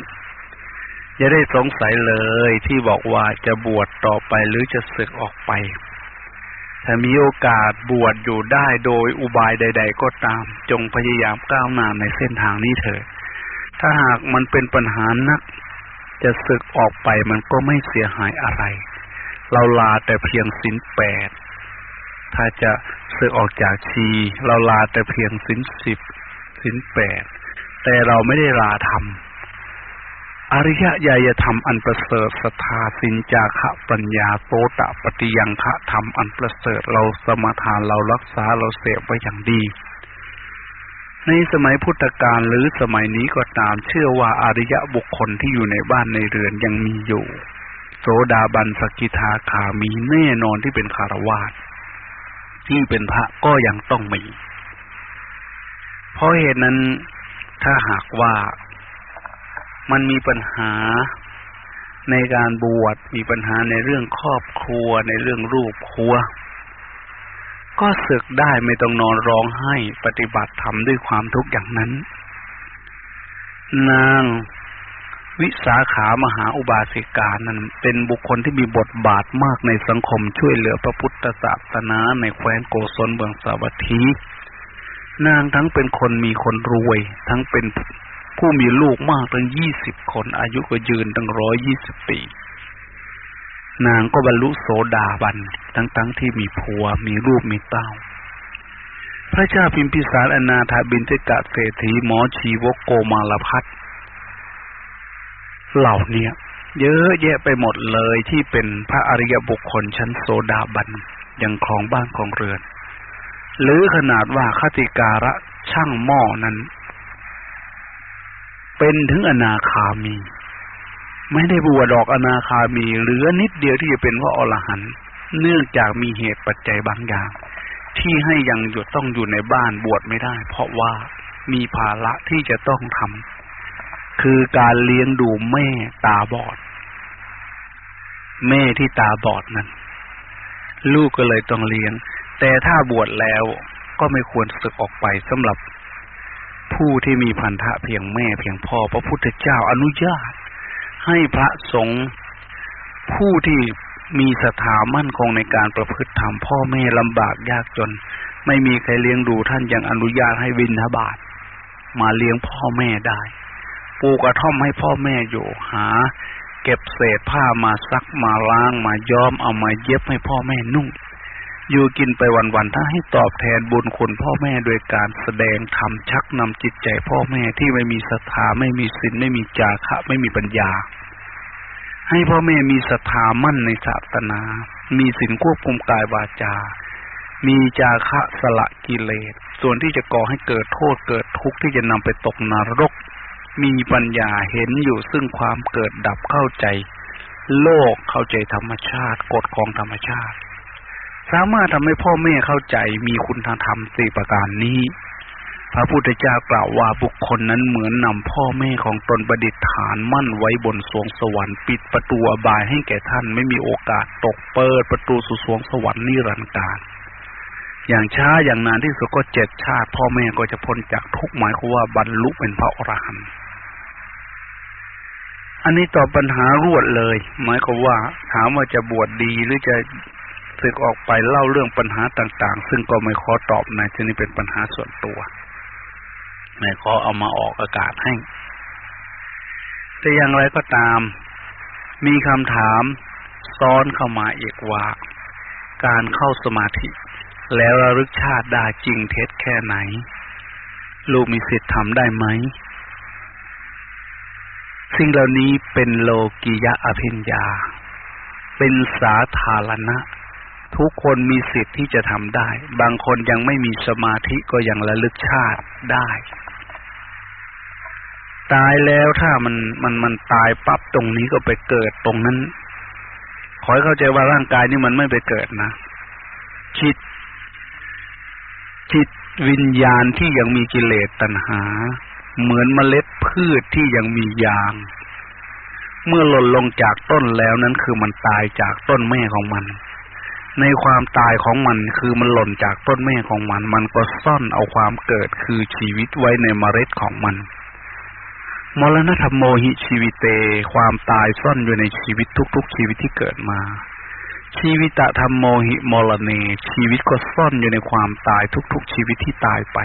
อย่าได้สงสัยเลยที่บอกว่าจะบวชต่อไปหรือจะศึกออกไป ถ้ามีโอกาสบวชอยู่ได้โดยอุบายใด ๆ ก็ตาม จงพยายามก้าวหน้าในเส้นทางนี้เถิดถ้าหากมันเป็นปัญหานัก จะศึกออกไปมันก็ไม่เสียหายอะไร เราลาแต่เพียงสินแปด ถ้าจะศึกออกจากชี เราลาแต่เพียงสินสิบสินแปด แต่เราไม่ได้ลาธรรม อริยะญาณธรรมอันประเสริฐสทาสินจาคะปัญญาโตตะปฏิยังคะธรรมอันประเสริฐเราสมาทานเรารักษาเราเสพไว้อย่างดี ในสมัยพุทธกาลหรือสมัยนี้ก็ตามเชื่อว่าอริยบุคคลที่อยู่ในบ้านในเรือนยังมีอยู่ โสดาบันสกิทาคามีแน่นอนที่เป็นคารวาสที่เป็นพระก็ยังต้องมี เพราะเหตุนั้นถ้าหากว่ามันมีปัญหาในการบวชมีปัญหาในเรื่องครอบครัวในเรื่องรูปครัว ก็ศึกได้ไม่ต้องนอนร้องไห้ปฏิบัติธรรมด้วยความทุกข์อย่างนั้น นางวิสาขามหาอุบาสิกานั้นเป็นบุคคลที่มีบทบาทมากในสังคมช่วยเหลือพระพุทธศาสนาในแคว้นโกศลเบืองสาวัตถี นางทั้งเป็นคนมีคนรวย ทั้งเป็นผู้มีลูกมากตั้งยี่สิบคนอายุก็ยืนตั้งร้อยยี่สิบปี นางก็บรรลุโสดาบัน ทั้งๆทที่มีผัวมีลูกมีเต้า พระเจ้าพิมพิสารอนาถาบินเทกะเศรษฐีหมอชีวกโกมาลพัทเหล่านี้เยอะแยะไปหมดเลยที่เป็นพระอริยบุคคลชั้นโสดาบันยังครองบ้านของเรือน หรือขนาดว่าคติการะช่างหม้อนั้น เป็นถึงอนาคามี ไม่ได้บวชดอกอนาคามีเหลือนิดเดียวที่จะเป็นพระอรหันต์เนื่องจากมีเหตุปัจจัยบางอย่าง ที่ให้ยังหยุดต้องอยู่ในบ้านบวชไม่ได้ เพราะว่ามีภาระที่จะต้องทำคือการเลี้ยงดูแม่ตาบอด แม่ที่ตาบอดนั้น ลูกก็เลยต้องเลี้ยง แต่ถ้าบวชแล้วก็ไม่ควรสึกออกไปสำหรับผู้ที่มีพันธะเพียงแม่เพียงพ่อพระพุทธเจ้าอนุญาต ให้พระสงฆ์ผู้ที่มีศรัทธามั่นคงในการประพฤติธรรมพ่อแม่ลำบากยากจน ไม่มีใครเลี้ยงดูท่านยังอนุญาตให้วินทบาทมาเลี้ยงพ่อแม่ได้ปลูกกระท่อมให้พ่อแม่อยู่หา เก็บเศษผ้ามาซักมาล้างมาย้อมเอามาเย็บให้พ่อแม่นุ่ง อยู่กินไปวันๆถ้าให้ตอบแทนบุญคุณพ่อแม่โดยการแสดงทำชักนำจิตใจพ่อแม่ที่ไม่มีศรัทธาไม่มีศีลไม่มีจาคะ ไม่มีปัญญา ให้พ่อแม่มีศรัทธามั่นในศาสนา มีศีลควบคุมกายวาจา มีจาคะสละกิเลส ส่วนที่จะก่อให้เกิดโทษเกิดทุกข์ที่จะนำไปตกนรก มีปัญญาเห็นอยู่ซึ่งความเกิดดับเข้าใจ โลกเข้าใจธรรมชาติกฎของธรรมชาติ สามารถทำให้พ่อแม่เข้าใจมีคุณธรรมสี่ประการนี้ พระพุทธเจ้ากล่าวว่าบุคคลนั้นเหมือนนำพ่อแม่ของตนประดิษฐานมั่นไว้บนสวงสวรรค์ปิดประตูอบายให้แก่ท่านไม่มีโอกาสตกเปิดประตูสู่สวงสวรรค์นิรันดร์การอย่างช้าอย่างนานที่สุดก็เจ็ดชาติ พ่อแม่ก็จะพ้นจากทุกหมายความว่าบรรลุเป็นพระอรหันต์อันนี้ตอบปัญหารวดเลย หมายความว่า ถามว่าจะบวชดดีหรือจะ ศึกออกไปเล่าเรื่องปัญหาต่าง ๆ ซึ่งก็ไม่ขอตอบในที่นี้เป็นปัญหาส่วนตัวไม่ขอเอามาออกอากาศให้ แต่อย่างไรก็ตาม มีคำถามซ้อนเข้ามาอีกว่า การเข้าสมาธิ แล้วระลึกชาติได้จริงเท็จแค่ไหน ลูกมีสิทธิ์ทำได้ไหมสิ่งเหล่านี้เป็นโลกิยะอภิญญา เป็นสาธารณะ ทุกคนมีสิทธิ์ที่จะทำได้ บางคนยังไม่มีสมาธิก็ยังระลึกชาติได้ ตายแล้วถ้ามันมันมันตายปั๊บตรงนี้ก็ไปเกิดตรงนั้น ขอให้เข้าใจว่าร่างกายนี่มันไม่ไปเกิดนะจิตจิตวิญญาณที่ยังมีกิเลสตัณหา เหมือนเมล็ดพืชที่ยังมียาง เมื่อหล่นลงจากต้นแล้วนั้นคือมันตายจากต้นแม่ของมัน ในความตายของมันคือมันหล่นจากต้นแม่ของมัน มันก็ซ่อนเอาความเกิดคือชีวิตไว้ในเมล็ดของมันมรณะธรรมโมหิชีวิเต ความตายซ่อนอยู่ในชีวิตทุก ๆ ชีวิตที่เกิดมา ชีวิตธรรมโมหิมรเนชีวิตก็ซ่อนอยู่ในความตายทุก ๆ ชีวิตที่ตายไป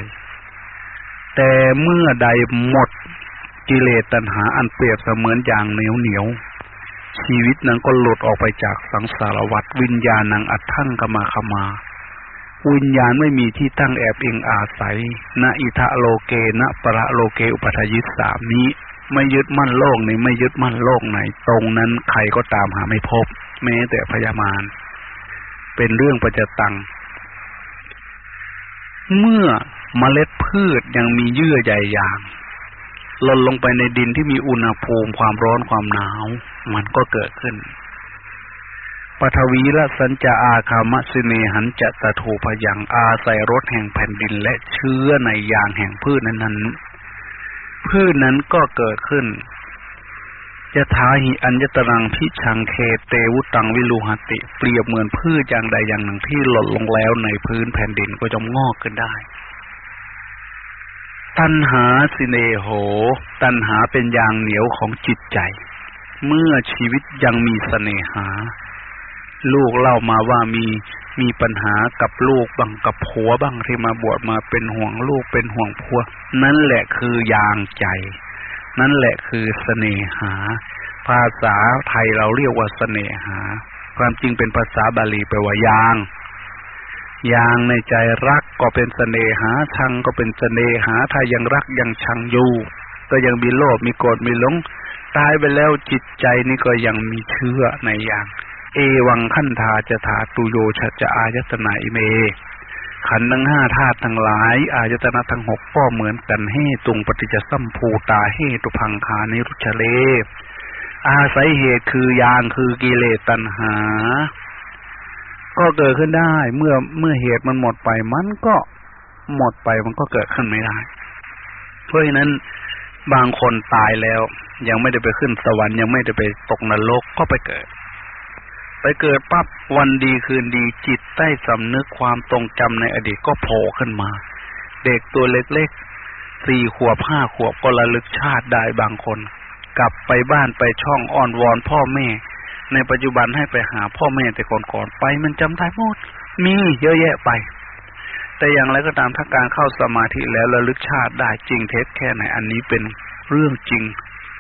แต่เมื่อใดหมดกิเลสตัณหาอันเปรียบเสมือนอย่างเหนียวเหนียว ชีวิตนั้นก็หลุดออกไปจากสังสารวัฏวิญญาณนังอัดทั้งกมาขมา วิญญาณไม่มีที่ตั้งแอบเองอาศัยณอิทะโลเกณประโลเกอุปทยิสสามนี้ ไม่ยึดมั่นโลกในไม่ยึดมั่นโลกไหน ตรงนั้นใครก็ตามหาไม่พบ แม้แต่พยามารเป็นเรื่องประจตัง เมื่อเมล็ดพืชยังมีเยื่อใหญ่อย่างหล่นลงไปในดินที่มีอุณหภูมิความร้อนความหนาว มันก็เกิดขึ้นปฐวีละสัญจาอาคามสิเนหันจะตะโทพยังอาศัยรสแห่งแผ่นดินและเชื้อในยางแห่งพืชนั้นนั้นพืชนั้นก็เกิดขึ้นจะทาหิอัญญตรังพิชังเคเตวุตังวิลูหติ เปรียบเหมือนพืชอย่างใดอย่างหนึ่งที่หล่นลงแล้วในพื้นแผ่นดินก็จะงอกขึ้นได้ ตัณหาสิเนโห ตัณหาเป็นยางเหนียวของจิตใจ เมื่อชีวิตยังมีเสน่หา ลูกเล่ามาว่ามีมีปัญหากับลูกบ้างกับผัวบ้างที่มาบวชมาเป็นห่วงลูกเป็นห่วงผัว นั่นแหละคือยางใจ นั่นแหละคือเสน่หา ภาษาไทยเราเรียกว่าเสน่หา ความจริงเป็นภาษาบาลีแปลว่ายางยางในใจรักก็เป็นเสน่หาชังก็เป็นเสน่หาถ้ายังรักยังชังอยู่ก็ยังมีโลภมีโกรธมีหลง ตายไปแล้วจิตใจนี่ก็ยังมีเชื่อในอย่าง เอวังขันธาจะถาตุโยชจะอายตนาอิเม ขันทั้งห้าธาตุทั้งหลาย อายตนะทั้งหกก็เหมือนกันให้ตุงปฏิจจสัมภูตาให้ตุพังคานิรุชเล อาศัยเหตุคือยางคือกิเลสตัณหา ก็เกิดขึ้นได้เมื่อเมื่อเหตุมันหมดไปมันก็หมดไปมันก็เกิดขึ้นไม่ได้เพราะฉะนั้น บางคนตายแล้ว ยังไม่ได้ไปขึ้นสวรรค์ยังไม่ได้ไปตกนรกก็ไปเกิด ไปเกิดปั๊บวันดีคืนดีจิตใต้สำนึกความตรงจำในอดีตก็โผล่ขึ้นมา เด็กตัวเล็กๆสี่ขวบห้าขวบก็ระลึกชาติได้บางคน กลับไปบ้านไปช่องอ้อนวอนพ่อแม่ ในปัจจุบันให้ไปหาพ่อแม่แต่ก่อนๆไปมันจำได้หมดมีเยอะแยะไป แต่อย่างไรก็ตามถ้าการเข้าสมาธิแล้วระลึกชาติได้จริงเท็จแค่ไหนอันนี้เป็นเรื่องจริง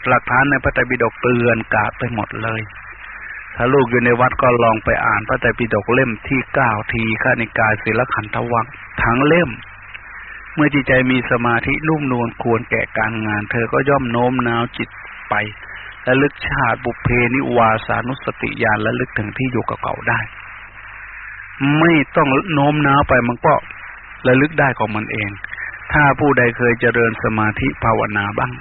หลักฐานในพระไตรปิฎกเตือนกาไปหมดเลย ถ้าลูกอยู่ในวัดก็ลองไปอ่านพระไตรปิฎกเล่มที่เก้าทีข้านิกายศิลขันธวังทั้งเล่ม เมื่อจิตใจมีสมาธินุ่มนวลควรแก่การงาน เธอก็ย่อมโน้มน้าวจิตไประลึกชาติบุพเพนิวาสานุสติญาณระลึกถึงที่อยู่เก่าๆได้ ไม่ต้องโน้มน้าวไปมันก็ ระลึกได้ของมันเอง ถ้าผู้ใดเคยเจริญสมาธิภาวนาบ้าง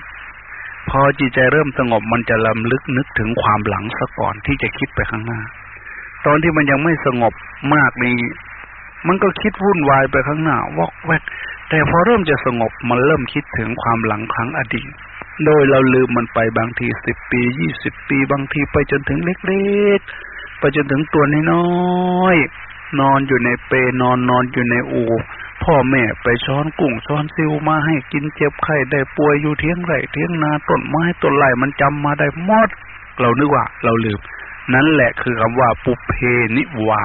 พอจิตใจเริ่มสงบมันจะลำลึกนึกถึงความหลังซะก่อนที่จะคิดไปข้างหน้า ตอนที่มันยังไม่สงบมากนี้มันก็คิดวุ่นวายไปข้างหน้าวอกแวก แต่พอเริ่มจะสงบมันเริ่มคิดถึงความหลังครั้งอดีตโดยเราลืมมันไปบางทีสิบปียี่สิบปีบางทีไปจนถึงเล็กๆ ไปจนถึงตัวน้อยๆนอนอยู่ในเปนอนนอนอยู่ในอู พ่อแม่ไปช้อนกุ้งช้อนซิวมาให้กินเจ็บไข้ได้ป่วยอยู่เทียงไรเทียงนาต้นไม้ต้นไหลมันจำมาได้หมด เรานึกว่า เราลืม นั่นแหละคือคำว่าปุเพนิวา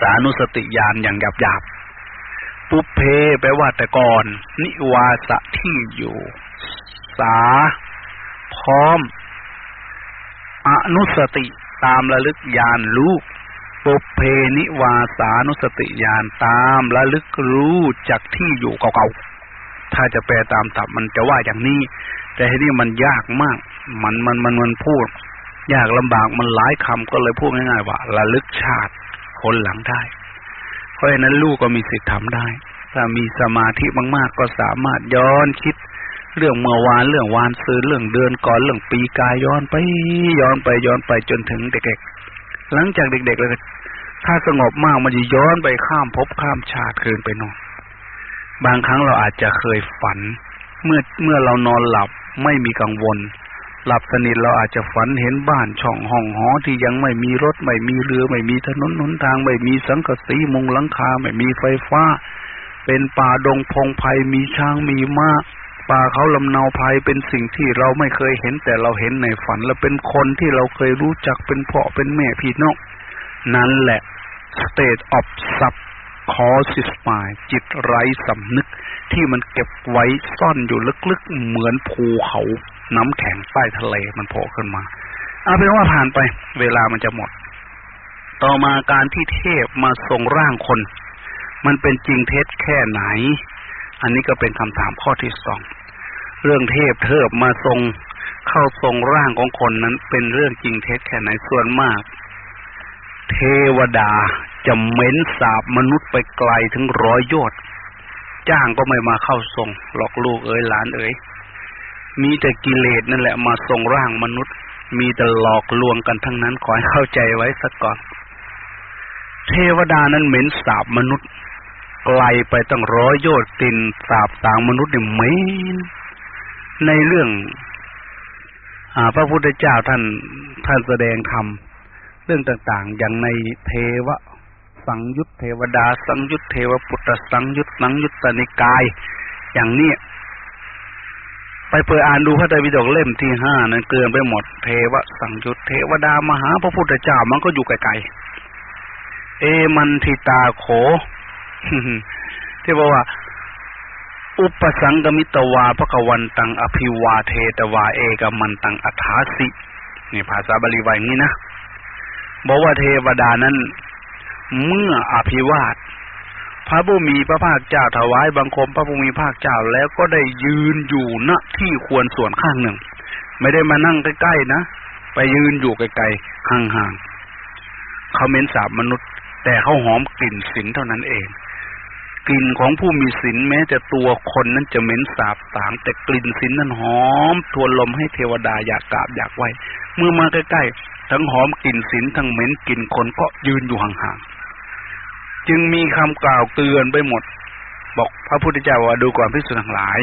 สานุสติญาณอย่างหยาบหยาบปุเพแปลว่าแต่ก่อน นิวาสะที่อยู่ษาพร้อม อนุสติตามระลึกญาณรู้ ปุเพนิวาสานุสติญาณตามระลึกรู้จากที่อยู่เก่าๆ ถ้าจะแปลตามตับมันจะว่าอย่างนี้ แต่ที่นี่มันยากมาก มันมันมันมันพูด ยากลำบากมันหลายคำก็เลยพูดง่ายๆว่าระลึกชาติคนหลังได้ เพราะฉะนั้นลูกก็มีสิทธิ์ทำได้ ถ้ามีสมาธิมากๆ ก็สามารถย้อนคิดเรื่องเมื่อวานเรื่องวานซื้อเรื่องเดือนก่อนเรื่องปีกายย้อนไป ย้อนไปย้อนไปจนถึงเด็ก หลังจากเด็กๆเลยถ้าสงบมากมันจะย้อนไปข้ามภพข้ามชาติคืนไปนอนบางครั้งเราอาจจะเคยฝัน เมื่อเมื่อเรานอนหลับไม่มีกังวล หลับสนิทเราอาจจะฝันเห็นบ้านช่องห้องหอที่ยังไม่มีรถไม่มีเรือไม่มีถนนหนทาง ไม่มีสังกะสีมุงหลังคาไม่มีไฟฟ้า เป็นป่าดงพงไพ่มีช้างมีม้า ป่าเขาลำเนาภัยเป็นสิ่งที่เราไม่เคยเห็นแต่เราเห็นในฝัน และเป็นคนที่เราเคยรู้จักเป็นพ่อเป็นแม่พี่น้องนั่นแหละ state of sub causes mind จิตไร้สำนึก ที่มันเก็บไว้ซ่อนอยู่ลึกๆ เหมือนภูเขาน้ำแข็งใต้ทะเลมันโผล่ขึ้นมา เอาเป็นว่าผ่านไป เวลามันจะหมด ต่อมาการที่เทพมาทรงร่างคน มันเป็นจริงเท็จแค่ไหน อันนี้ก็เป็นคำถามข้อที่สอง เรื่องเทพเทิบมาทรงเข้าทรงร่างของคนนั้นเป็นเรื่องจริงเท็จแค่ไหนส่วนมาก เทวดาจะเหม้นสาบมนุษย์ไปไกลถึงร้อยยชน์จ้างก็ไม่มาเข้าทรงหลอกลูกเอ๋ยหลานเอ๋ยมีแต่กิเลสนั่นแหละมาทรงร่างมนุษย์ มีแต่หลอกลวงกันทั้งนั้นขอให้เข้าใจไว้สักก่อน เทวดานั้นเหม็นสาบมนุษย์ ไกลไปตั้งร้อยโยชน์ตินสาบต่างมนุษย์เนี่ยเหม็น ในเรื่องอพระพุทธเจ้าท่านท่านแสดงธรรมเรื่องต่าง ๆ อย่างในเทวสังยุตเทวดา สังยุตเทวปุตตสังยุตสังยุตตนิกาย อย่างนี้ไปเปิดอ่านดูพระไตรปิฎกเล่มที่ห้านั้นเกินไปหมดเทวสังยุตเทวดามหาพระพุทธเจ้ามันก็อยู่ไกลๆเอมันทิตาโขที่บอกว่า อุปสังกมิตวาพระกวันตังอภิวาเทตวาเอกมันตังอัฏฐาสินี่ภาษาบาลีว่าอย่างนี้นะบอกว่าเทวดานั้น เมื่ออภิวาทพระผู้มีพระภาคเจ้าถวายบังคมพระผู้มีภาคเจ้าแล้วก็ได้ยืนอยู่ณที่ควรส่วนข้างหนึ่ง ไม่ได้มานั่งใกล้ๆนะ ไปยืนอยู่ไกลๆห่างๆเขาเม้นสาบมนุษย์ แต่เขาหอมกลิ่นสินเท่านั้นเอง กลิ่นของผู้มีสินแม้แต่ตัวคนนั้นจะเหม็นสาบสางแต่กลิ่นสินนั้นหอมทวนลมให้เทวดาอยากกราบอยากไหวเมื่อมาใกล้ๆทั้งหอมกลิ่นสินทั้งเหม็นกลิ่นคนก็ยืนอยู่ห่างๆจึงมีคำกล่าวเตือนไปหมด บอกพระพุทธเจ้าว่าดูก่อนพิสุทั้งหลาย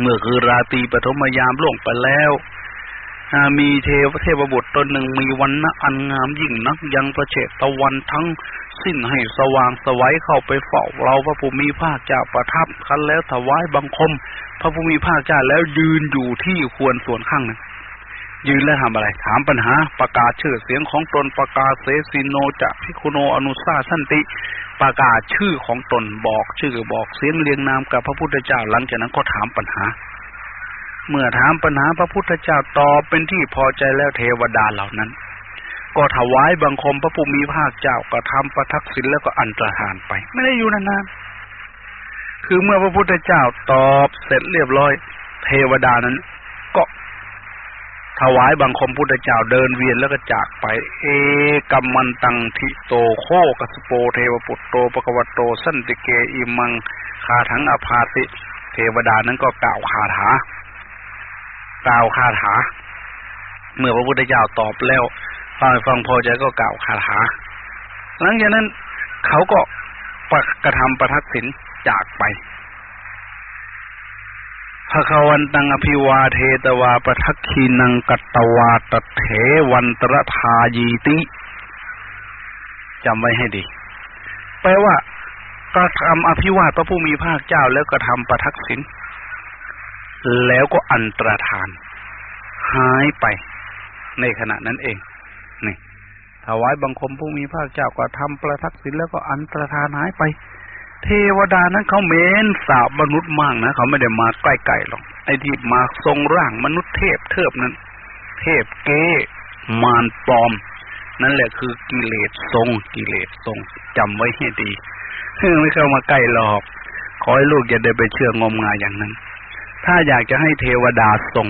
เมื่อคือราตรีปฐมยามล่วงไปแล้วมีเทวเทวบุตรตนหนึ่งมีวันนะอันงามยิ่งนักยังประเฉดตะวันทั้ง สิ้นให้สว่างสวัยเข้าไปเฝ้าเราพระภูมิภาคเจ้าประทับคันแล้วถวายบังคม พระภูมิภาคเจ้าแล้วยืนอยู่ที่ควรส่วนข้างหนึ่งยืนแล้วทำอะไร ถามปัญหาประกาศชื่อเสียงของตนประกาศเสสิโนจะพิคุโนอนุสาสันติ ประกาศชื่อของตนบอกชื่อบอกเสียงเรียงนามกับพระพุทธเจ้าหลังจากนั้นก็ถามปัญหา เมื่อถามปัญหาพระพุทธเจ้าตอบเป็นที่พอใจแล้วเทวดาเหล่านั้น ก็ถวายบังคมพระผู้มีภาคเจ้าก็ทำประทักษิณแล้วก็อันตรธานไป ไม่ได้อยู่นานๆคือเมื่อพระพุทธเจ้าตอบเสร็จเรียบร้อย เทวดานั้น ก็ ถวายบังคมพุทธเจ้าเดินเวียนแล้วก็จากไป เอกัมมันตังทิโตโคกัสโปเทวปุตโตปะกวัตโต สันติเกอิมังคาถังอภาติเทวดานั้นก็กล่าวคาถากล่าวคาถา เมื่อพระพุทธเจ้าตอบแล้ว ฟังฟังพอใจก็กล่าวคาถา หลังจากนั้นเขาก็ปกระทำประทักษิณจากไปภควันตังอภิวาเทตวาประทักขีนังกัตตวาตเถวันตระทายีติจำไว้ให้ดี แปลว่ากระทำอภิวาทพระผู้มีภาคเจ้าแล้วก็ทำประทักษิณแล้วก็อันตรธาน หายไปในขณะนั้นเอง นี่ถวายบังคมผู้มีภาคเจ้าก็ทำประทักษิณแล้วก็อันตรธานหายไป เทวดานั้นเขาเม้นสาบมนุษย์มากนะเขาไม่ได้มาใกล้ๆหรอกไอ้ที่มาทรงร่างมนุษย์เทพเทิบนั้น เทพเกมารปลอม นั่นแหละคือกิเลสทรงกิเลสทรงจำไว้ให้ดีไม่เข้ามาใกล้หรอกขอให้ลูกอย่าได้ไปเชื่องมงายอย่างนั้น ถ้าอยากจะให้เทวดาทรง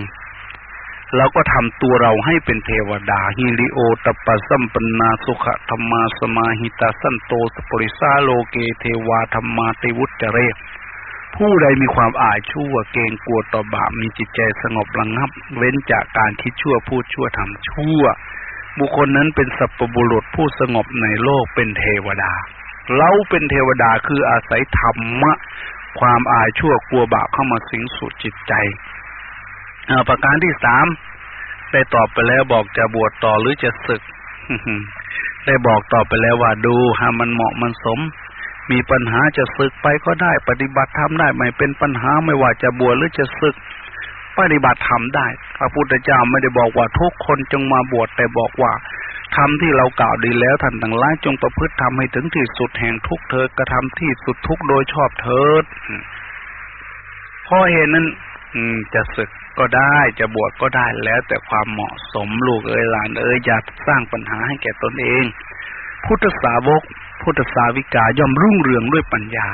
เราก็ทำตัวเราให้เป็นเทวดาฮิริโอตปะสัมปนาสุขธรรมาสมาหิตาสันโตสปริสาโลเกเทวาธรรมาติวุตเจเรผู้ใดมีความอายชั่วเกรงกลัวต่อบาปมีจิตใจสงบระงับ เว้นจากการคิดชั่วพูดชั่วทำชั่ว บุคคลนั้นเป็นสัพบุรุษผู้สงบในโลกเป็นเทวดา เราเป็นเทวดาคืออาศัยธรรมะ ความอายชั่วกลัวบาปเข้ามาสิงสู่จิตใจ ประการที่สามได้ตอบไปแล้วบอกจะบวชต่อหรือจะศึกได้บอกตอบไปแล้วว่าดูหามันเหมาะมันสม มีปัญหาจะศึกไปก็ได้ ปฏิบัติธรรมได้ไม่เป็นปัญหาไม่ว่าจะบวชหรือจะศึก ปฏิบัติธรรมได้ พระพุทธเจ้าไม่ได้บอกว่าทุกคนจงมาบวชแต่บอกว่าทำที่เรากล่าวดีแล้วท่านต่างหลายจงประพฤติทำให้ถึงที่สุดแห่งทุกเถิดกระทำที่สุดทุกโดยชอบเถิดเพราะเหตุนั้นจะศึก ก็ได้จะบวชก็ได้แล้วแต่ความเหมาะสมลูกเอ๋ยหลานเอ๋ยอย่าสร้างปัญหาให้แก่ตนเอง พุทธสาวก พุทธสาวิกาย่อมรุ่งเรืองด้วยปัญญา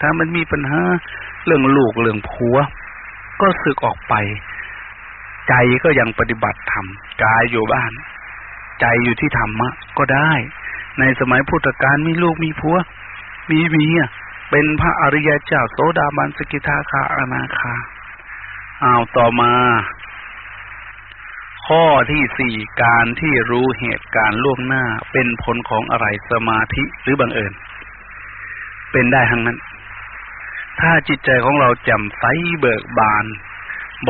ถ้ามันมีปัญหาเรื่องลูกเรื่องผัว ก็สึกออกไป ใจก็ยังปฏิบัติธรรมกายอยู่บ้าน ใจอยู่ที่ธรรมะก็ได้ ในสมัยพุทธกาลมีลูกมีผัว มีเมียเป็นพระอริยเจ้าโสดาบันสกิทาคาอนาคา เอาต่อมา ข้อที่สี่การที่รู้เหตุการณ์ล่วงหน้าเป็นผลของอะไรสมาธิหรือบังเอิญ เป็นได้ทั้งนั้น ถ้าจิตใจของเราแจ่มใสเบิกบาน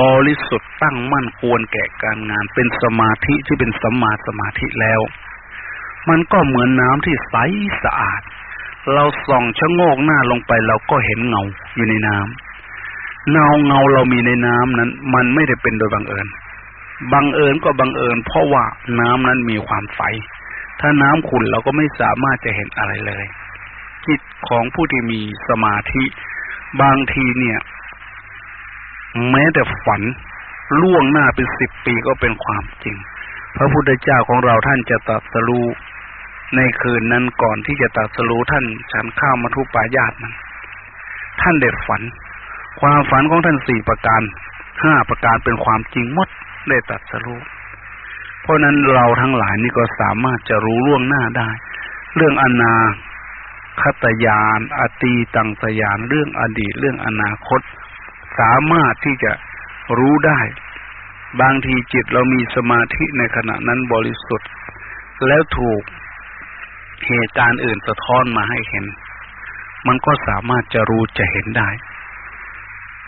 บริสุทธิ์ตั้งมั่นควรแก่การงานเป็นสมาธิที่เป็นสัมมาสมาธิแล้ว มันก็เหมือนน้ำที่ใสสะอาด เราส่องชะโงกหน้าลงไปเราก็เห็นเงาอยู่ในน้ำ เงาเงาเรามีในน้ำนั้น มันไม่ได้เป็นโดยบังเอิญ บังเอิญก็บังเอิญ เพราะว่าน้ำนั้นมีความใส ถ้าน้ำขุ่นเราก็ไม่สามารถจะเห็นอะไรเลย จิตของผู้ที่มีสมาธิบางทีเนี่ย แม้แต่ฝันล่วงหน้าเป็นสิบปีก็เป็นความจริง พระพุทธเจ้าของเราท่านจะตัดสรู้ในคืนนั้นก่อนที่จะตัดสรู้ท่านฉันข้าวมาทุปายาตนั้น ท่านเด็ดฝัน ความฝันของท่านสี่ประการห้าประการเป็นความจริงหมดได้ตัดสรู้เพราะนั้นเราทั้งหลายนี่ก็สามารถจะรู้ล่วงหน้าได้ เรื่องอนาคตยานอตีตังสยานเรื่องอดีตเรื่องอนาคต สามารถที่จะรู้ได้ บางทีจิตเรามีสมาธิในขณะนั้นบริสุทธิ์ แล้วถูกเหตุการณ์อื่นสะท้อนมาให้เห็น มันก็สามารถจะรู้จะเห็นได้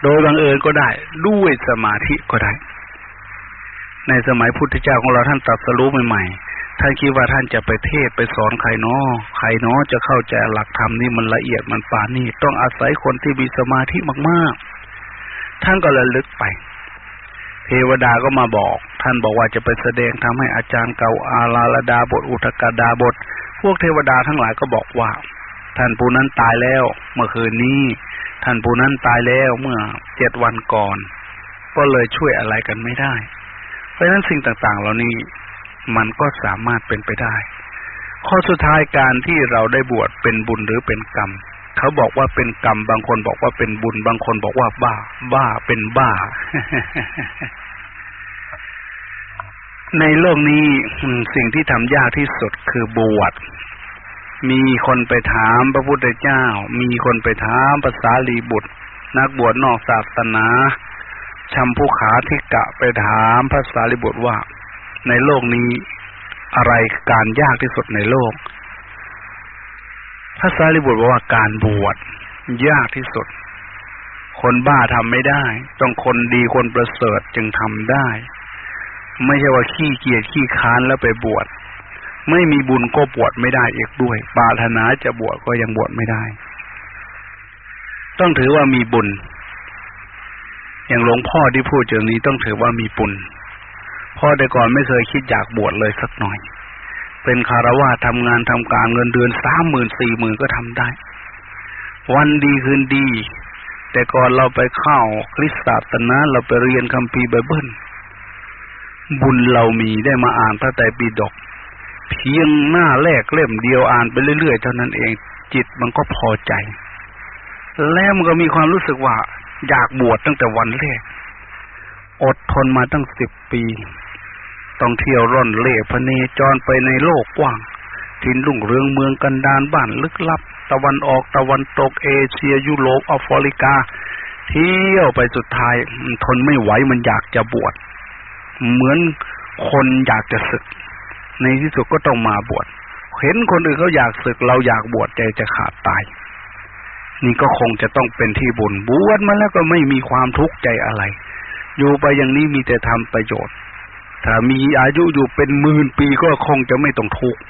โดยบังเอิญก็ได้ด้วยสมาธิก็ได้ ในสมัยพุทธเจ้าของเราท่านตรัสรู้ใหม่ๆท่านคิดว่าท่านจะไปเทศไปสอนใครนาะใครนาะจะเข้าใจหลักธรรมนี่มันละเอียดมันปานี่ต้องอาศัยคนที่มีสมาธิมากๆ ท่านก็ระลึกไป เทวดาก็มาบอก ท่านบอกว่าจะไปแสดงทำให้อาจารย์เก่าอาลาลดาบท อุทกดาบท พวกเทวดาทั้งหลายก็บอกว่า ท่านผู้นั้นตายแล้ว เมื่อคืนนี้ ท่านผู้นั้นตายแล้วเมื่อเจ็ดวันก่อน ก็เลยช่วยอะไรกันไม่ได้ เพราะฉะนั้นสิ่งต่างๆ เหล่านี้มันก็สามารถเป็นไปได้ ข้อสุดท้ายการที่เราได้บวชเป็นบุญหรือเป็นกรรม เขาบอกว่าเป็นกรรม บางคนบอกว่าเป็นบุญ บางคนบอกว่าบ้า บ้าเป็นบ้า ในโลกนี้สิ่งที่ทำยากที่สุดคือบวช มีคนไปถามพระพุทธเจ้า มีคนไปถามภาษาลีบุตร นักบวชนอกศาสนาชัมพุขาธิกะไปถามภาษาลีบุตรว่า ในโลกนี้อะไรการยากที่สุดในโลกภาษาลีบุตรบอกว่าการบวชยากที่สุด คนบ้าทำไม่ได้ ต้องคนดีคนประเสริฐจึงทำได้ ไม่ใช่ว่าขี้เกียจขี้ค้านแล้วไปบวช ไม่มีบุญก็บวชไม่ได้อีกด้วยปาถนาจะบวชก็ยังบวชไม่ได้ ต้องถือว่ามีบุญ อย่างหลวงพ่อที่พูดเรื่องนี้ต้องถือว่ามีบุญพ่อแต่ก่อนไม่เคยคิดอยากบวชเลยสักหน่อย เป็นคารวะทำงานทำการเงินเดือนสามหมื่นสี่หมื่นก็ทำได้ วันดีคืนดี แต่ก่อนเราไปเข้าคริสตศาสนาเราไปเรียนคัมภีร์ไบเบิลบุญเรามีได้มาอ่านพระไตรปิฎก เพียงหน้าแรกเล่มเดียวอ่านไปเรื่อยๆเท่านั้นเอง จิตมันก็พอใจ แล้วมันก็มีความรู้สึกว่า อยากบวชตั้งแต่วันแรก อดทนมาตั้งสิบปี ต้องเที่ยวร่อนเล่พเนจรไปในโลกกว้างทินลุ่งเรืองเมืองกันดานบ้านลึกลับ ตะวันออกตะวันตกเอเชียยุโรปแอฟริกา เที่ยวไปสุดท้ายทนไม่ไหวมันอยากจะบวชเหมือนคนอยากจะศึก ในที่สุดก็ต้องมาบวชเห็นคนอื่นเขาอยากศึกเราอยากบวชใจจะขาดตาย นี่ก็คงจะต้องเป็นที่บุญบวชมาแล้วก็ไม่มีความทุกข์ใจอะไร อยู่ไปอย่างนี้มีแต่ทำประโยชน์ ถ้ามีอายุอยู่เป็นหมื่นปีก็คงจะไม่ต้องทุกข์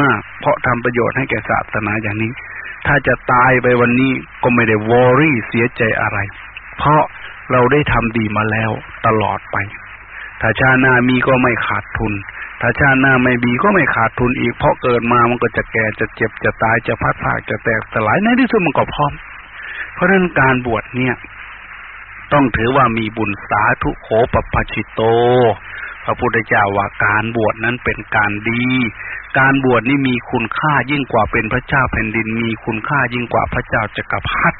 มาก เพราะทำประโยชน์ให้แก่ศาสนาอย่างนี้ ถ้าจะตายไปวันนี้ก็ไม่ได้วอรี่เสียใจอะไร เพราะเราได้ทำดีมาแล้วตลอดไป ถ้าชาหน้ามีก็ไม่ขาดทุน ถ้าชาติหน้าไม่มีก็ไม่ขาดทุนอีก เพราะเกิดมามันก็จะแก่จะเจ็บจะตายจะพัดพากจะแตกสลายในที่สุดมันก็พร้อม เพราะฉะนั้นการบวชเนี่ย ต้องถือว่ามีบุญสาธุโขปปชิโต พระพุทธเจ้าว่าการบวชนั้นเป็นการดี การบวชนี่มีคุณค่ายิ่งกว่าเป็นพระเจ้าแผ่นดิน มีคุณค่ายิ่งกว่าพระเจ้าจักรพรรดิ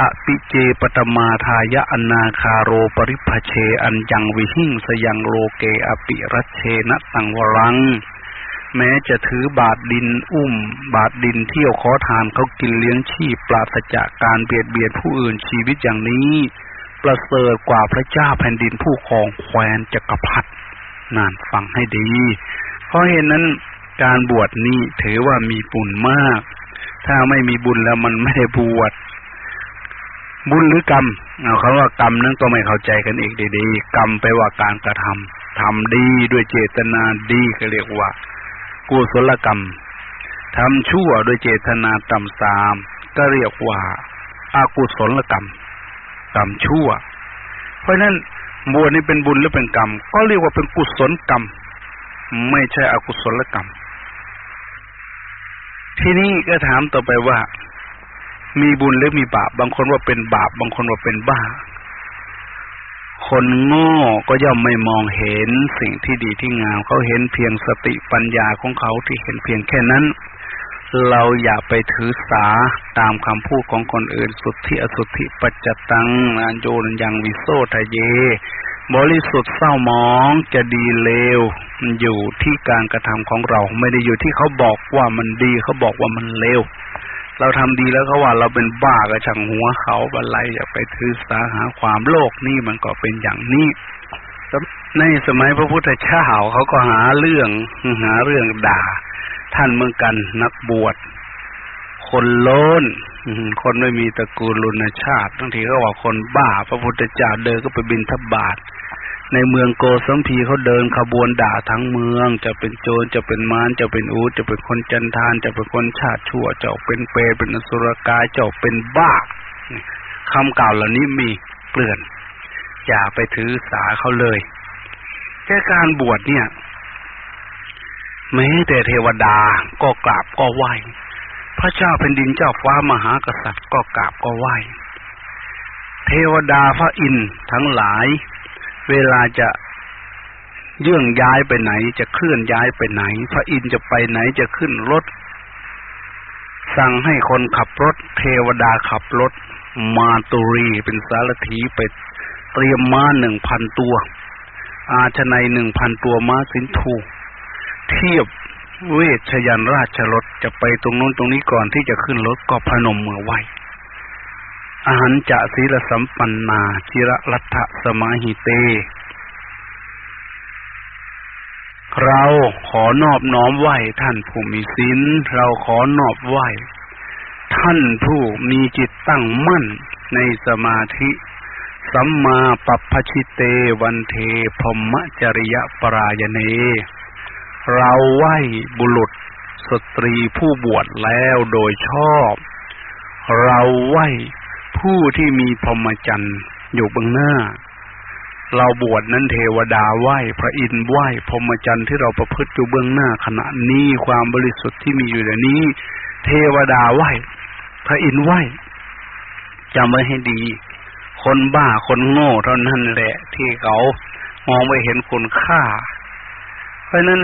อปิเจปตมาทายะอนาคาโรปริภเช อันยังวิหิงสยังโลเกอปิรัชเชนะตังวรัง แม้จะถือบาทดินอุ้ม บาทดินเที่ยวขอทานเขากินเลี้ยงชีพปราศจากการเบียดเบียนผู้อื่นชีวิตอย่างนี้ ประเสริฐกว่าพระเจ้าแผ่นดินผู้ครองแคว้นจักรพรรดินานฟังให้ดี เพราะเหตุนนั้นการบวชนี้ถือว่ามีบุญมาก ถ้าไม่มีบุญแล้วมันไม่ได้บวช บุญหรือกรรมเอาคำว่ากรรมนั้นก็ไม่เข้าใจกันอีกดีๆ กรรมไปว่าการกระทำทำดีด้วยเจตนาดีก็เรียกว่ากุศลกรรมทำชั่วโดยเจตนาต่ำสามก็เรียกว่าอากุศลกรรมกรรมชั่ว เพราะนั้นบวชนี่เป็นบุญหรือเป็นกรรม ก็เรียกว่าเป็นกุศลกรรม ไม่ใช่อกุศลกรรม ทีนี้ก็ถามต่อไปว่า มีบุญหรือมีบาป บางคนว่าเป็นบาป บางคนว่าเป็นบ้า คนโง่ก็ย่อมไม่มองเห็นสิ่งที่ดีที่งามเขาเห็นเพียงสติปัญญาของเขาที่เห็นเพียงแค่นั้น เราอย่าไปถือสาตามคำพูดของคนอื่น สุทธิอสุทธิปัจจตังอันโยนยังวิโสทะเย บริสุทธิ์เศร้ามองจะดีเลวอยู่ที่การกระทำของเรา ไม่ได้อยู่ที่เขาบอกว่ามันดีเขาบอกว่ามันเลว เราทำดีแล้วเขาว่าเราเป็นบ้ากระชังหัวเขาบันไลอย่าไปถือสาหาความโลกนี่มันก็เป็นอย่างนี้ในสมัยพระพุทธเจ้าเขาก็หาเรื่องหาเรื่องด่า ท่านเมืองกันนักบวชคนโลนคนไม่มีตระกูลลุนชาติบางทีก็ว่าคนบ้า พระพุทธเจ้าเดินก็ไปบินทบาท ในเมืองโกสัมพีเขาเดินขบวนด่าทั้งเมือง จะเป็นโจรจะเป็นมารจะเป็นอูจะเป็นคนจันทาน จะเป็นคนชาติชั่วจะเป็นเปรตเป็นอสุรกายจะเป็นบ้าคำกล่าวเหล่านี้มีเปลื่อน อย่าไปถือสาเขาเลยแค่การบวชเนี่ยแม้แต่เทวดาก็กราบก็ไหวพระเจ้าแผ่นดินเจ้าฟ้ามหากษัตริย์ก็กราบก็ไหวเทวดาพระอินทร์ทั้งหลาย เวลาจะเยื่องย้ายไปไหน จะเคลื่อนย้ายไปไหน พระอินทร์จะไปไหนจะขึ้นรถ สั่งให้คนขับรถ เทวดาขับรถ มาตุรีเป็นสารถีไปเตรียมม้าหนึ่งพันตัว อาชนัยหนึ่งพันตัวม้าสินทูเทียบเวชยันราชรถจะไปตรงนู้นตรงนี้ก่อนที่จะขึ้นรถก็พนมมือไหว อาหารจะศีลสัมปันนาจิระรัตสมาหิเต เราขอนอบน้อมไหวท่านผู้มีศีลเราขอนอบไหวท่านผู้มีจิตตั้งมั่นในสมาธิสัมมาปัปพชิเตวันเทพมจริยปรายเน เราไหวบุรุษสตรีผู้บวชแล้วโดยชอบ เราไหว ผู้ที่มีพรหมจรรย์อยู่เบื้องหน้า เราบวชนั้นเทวดาไหว้พระอินทร์ไหว้พรหมจรรย์ที่เราประพฤติอยู่เบื้องหน้าขณะนี้ความบริสุทธิ์ที่มีอยู่ในนี้ เทวดาไหว้พระอินทร์ไหว้จำไว้ให้ดี คนบ้าคนโง่เท่านั้นแหละ ที่เขามองไม่เห็นคุณค่า เพราะนั้น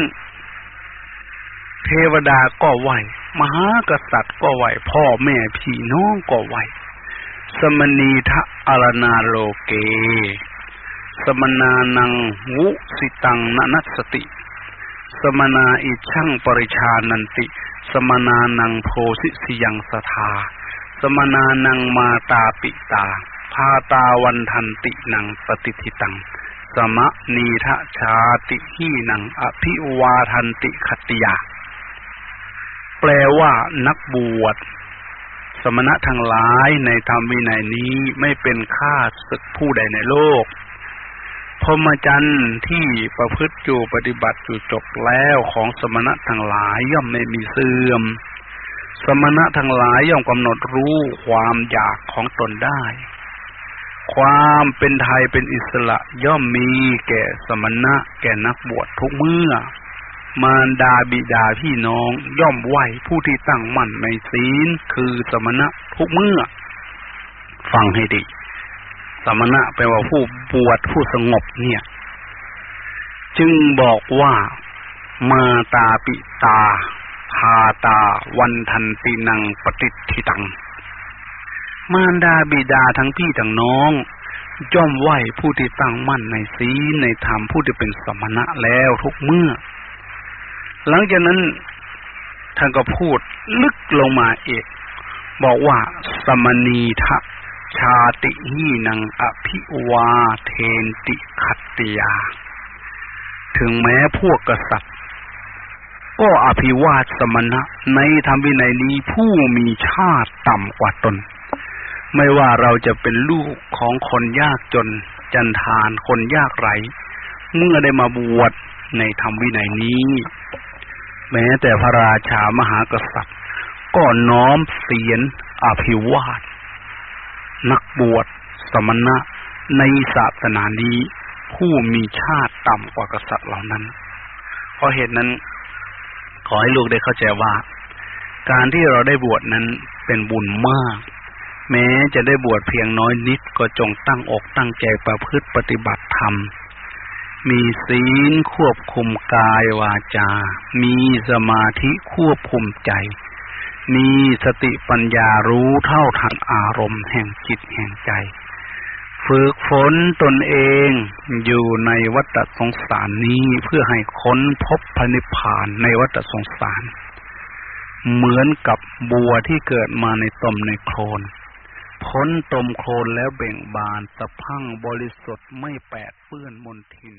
เทวดาก็ไหว มหากษัตริย์ก็ไหว พ่อแม่พี่น้องก็ไหว สมณีทะอารนาโลเก สมนานังวุสิตังนนัสติ สมนาอิช่างปริชานันติ สมนานังโพสิสิยังสทา สมนานังมาตาปิตา พาตาวันทันตินังปฏิทิตัง สมะนีทะชาติหีนังอภิวาทันติขติยา แปลว่านักบวช มณะทั้งหลายในธรรมวินัยนี้ไม่เป็นข้าศึกผู้ใดในโลกพรหมจรรย์ที่ประพฤติอยู่ปฏิบัติอยู่จบแล้วของสมณะทั้งหลายย่อมไม่มีเสื่อม สมณะทั้งหลายย่อมกำหนดรู้ความอยากของตนได้ ความเป็นไทยเป็นอิสระย่อมมีแก่สมณะแก่นักบวชทุกเมื่อ มารดาบิดาพี่น้องย่อมไหวผู้ที่ตั้งมั่นในศีลคือสมณะทุกเมื่อ ฟังให้ดี สมณะแปลว่าผู้บวชผู้สงบเนี่ย จึงบอกว่ามาตาปิตาพาตาวันทันตินังปฏิทิตัง มารดาบิดาทั้งพี่ทั้งน้องย่อมไหวผู้ที่ตั้งมั่นในศีลในธรรมผู้ที่เป็นสมณะแล้วทุกเมื่อ หลังจากนั้นท่านก็พูดลึกลงมาเอกบอกว่าสมณีทะชาติหีนังอภิวาเทนติขัตติยา ถึงแม้พวกกษัตริย์ ก็อภิวาทสมณะ ในธรรมวินัยนี้ผู้มีชาติต่ำกว่าตน ไม่ว่าเราจะเป็นลูกของคนยากจน จันทานคนยากไร เมื่อได้มาบวชในธรรมวินัยนี้ แม้แต่พระราชามหากษัตริย์ ก็น้อมเสียนอภิวาท นักบวชสมณะในศาสนานี้ผู้มีชาติต่ำกว่ากษัตริย์เหล่านั้น เพราะเหตุนั้น ขอให้ลูกได้เข้าใจว่า การที่เราได้บวชนั้นเป็นบุญมาก แม้จะได้บวชเพียงน้อยนิดก็จงตั้งอกตั้งใจประพฤติปฏิบัติธรรม มีศีลควบคุมกายวาจา มีสมาธิควบคุมใจ มีสติปัญญารู้เท่าทันอารมณ์แห่งจิตแห่งใจ ฝึกฝนตนเองอยู่ในวัฏสงสารนี้เพื่อให้ค้นพบพระนิพพานในวัฏสงสาร เหมือนกับบัวที่เกิดมาในตมในโคลนพ้นตมโคลนแล้วเบ่งบานสะพังบริสุทธิ์ไม่แปดเปื้อนมนทิน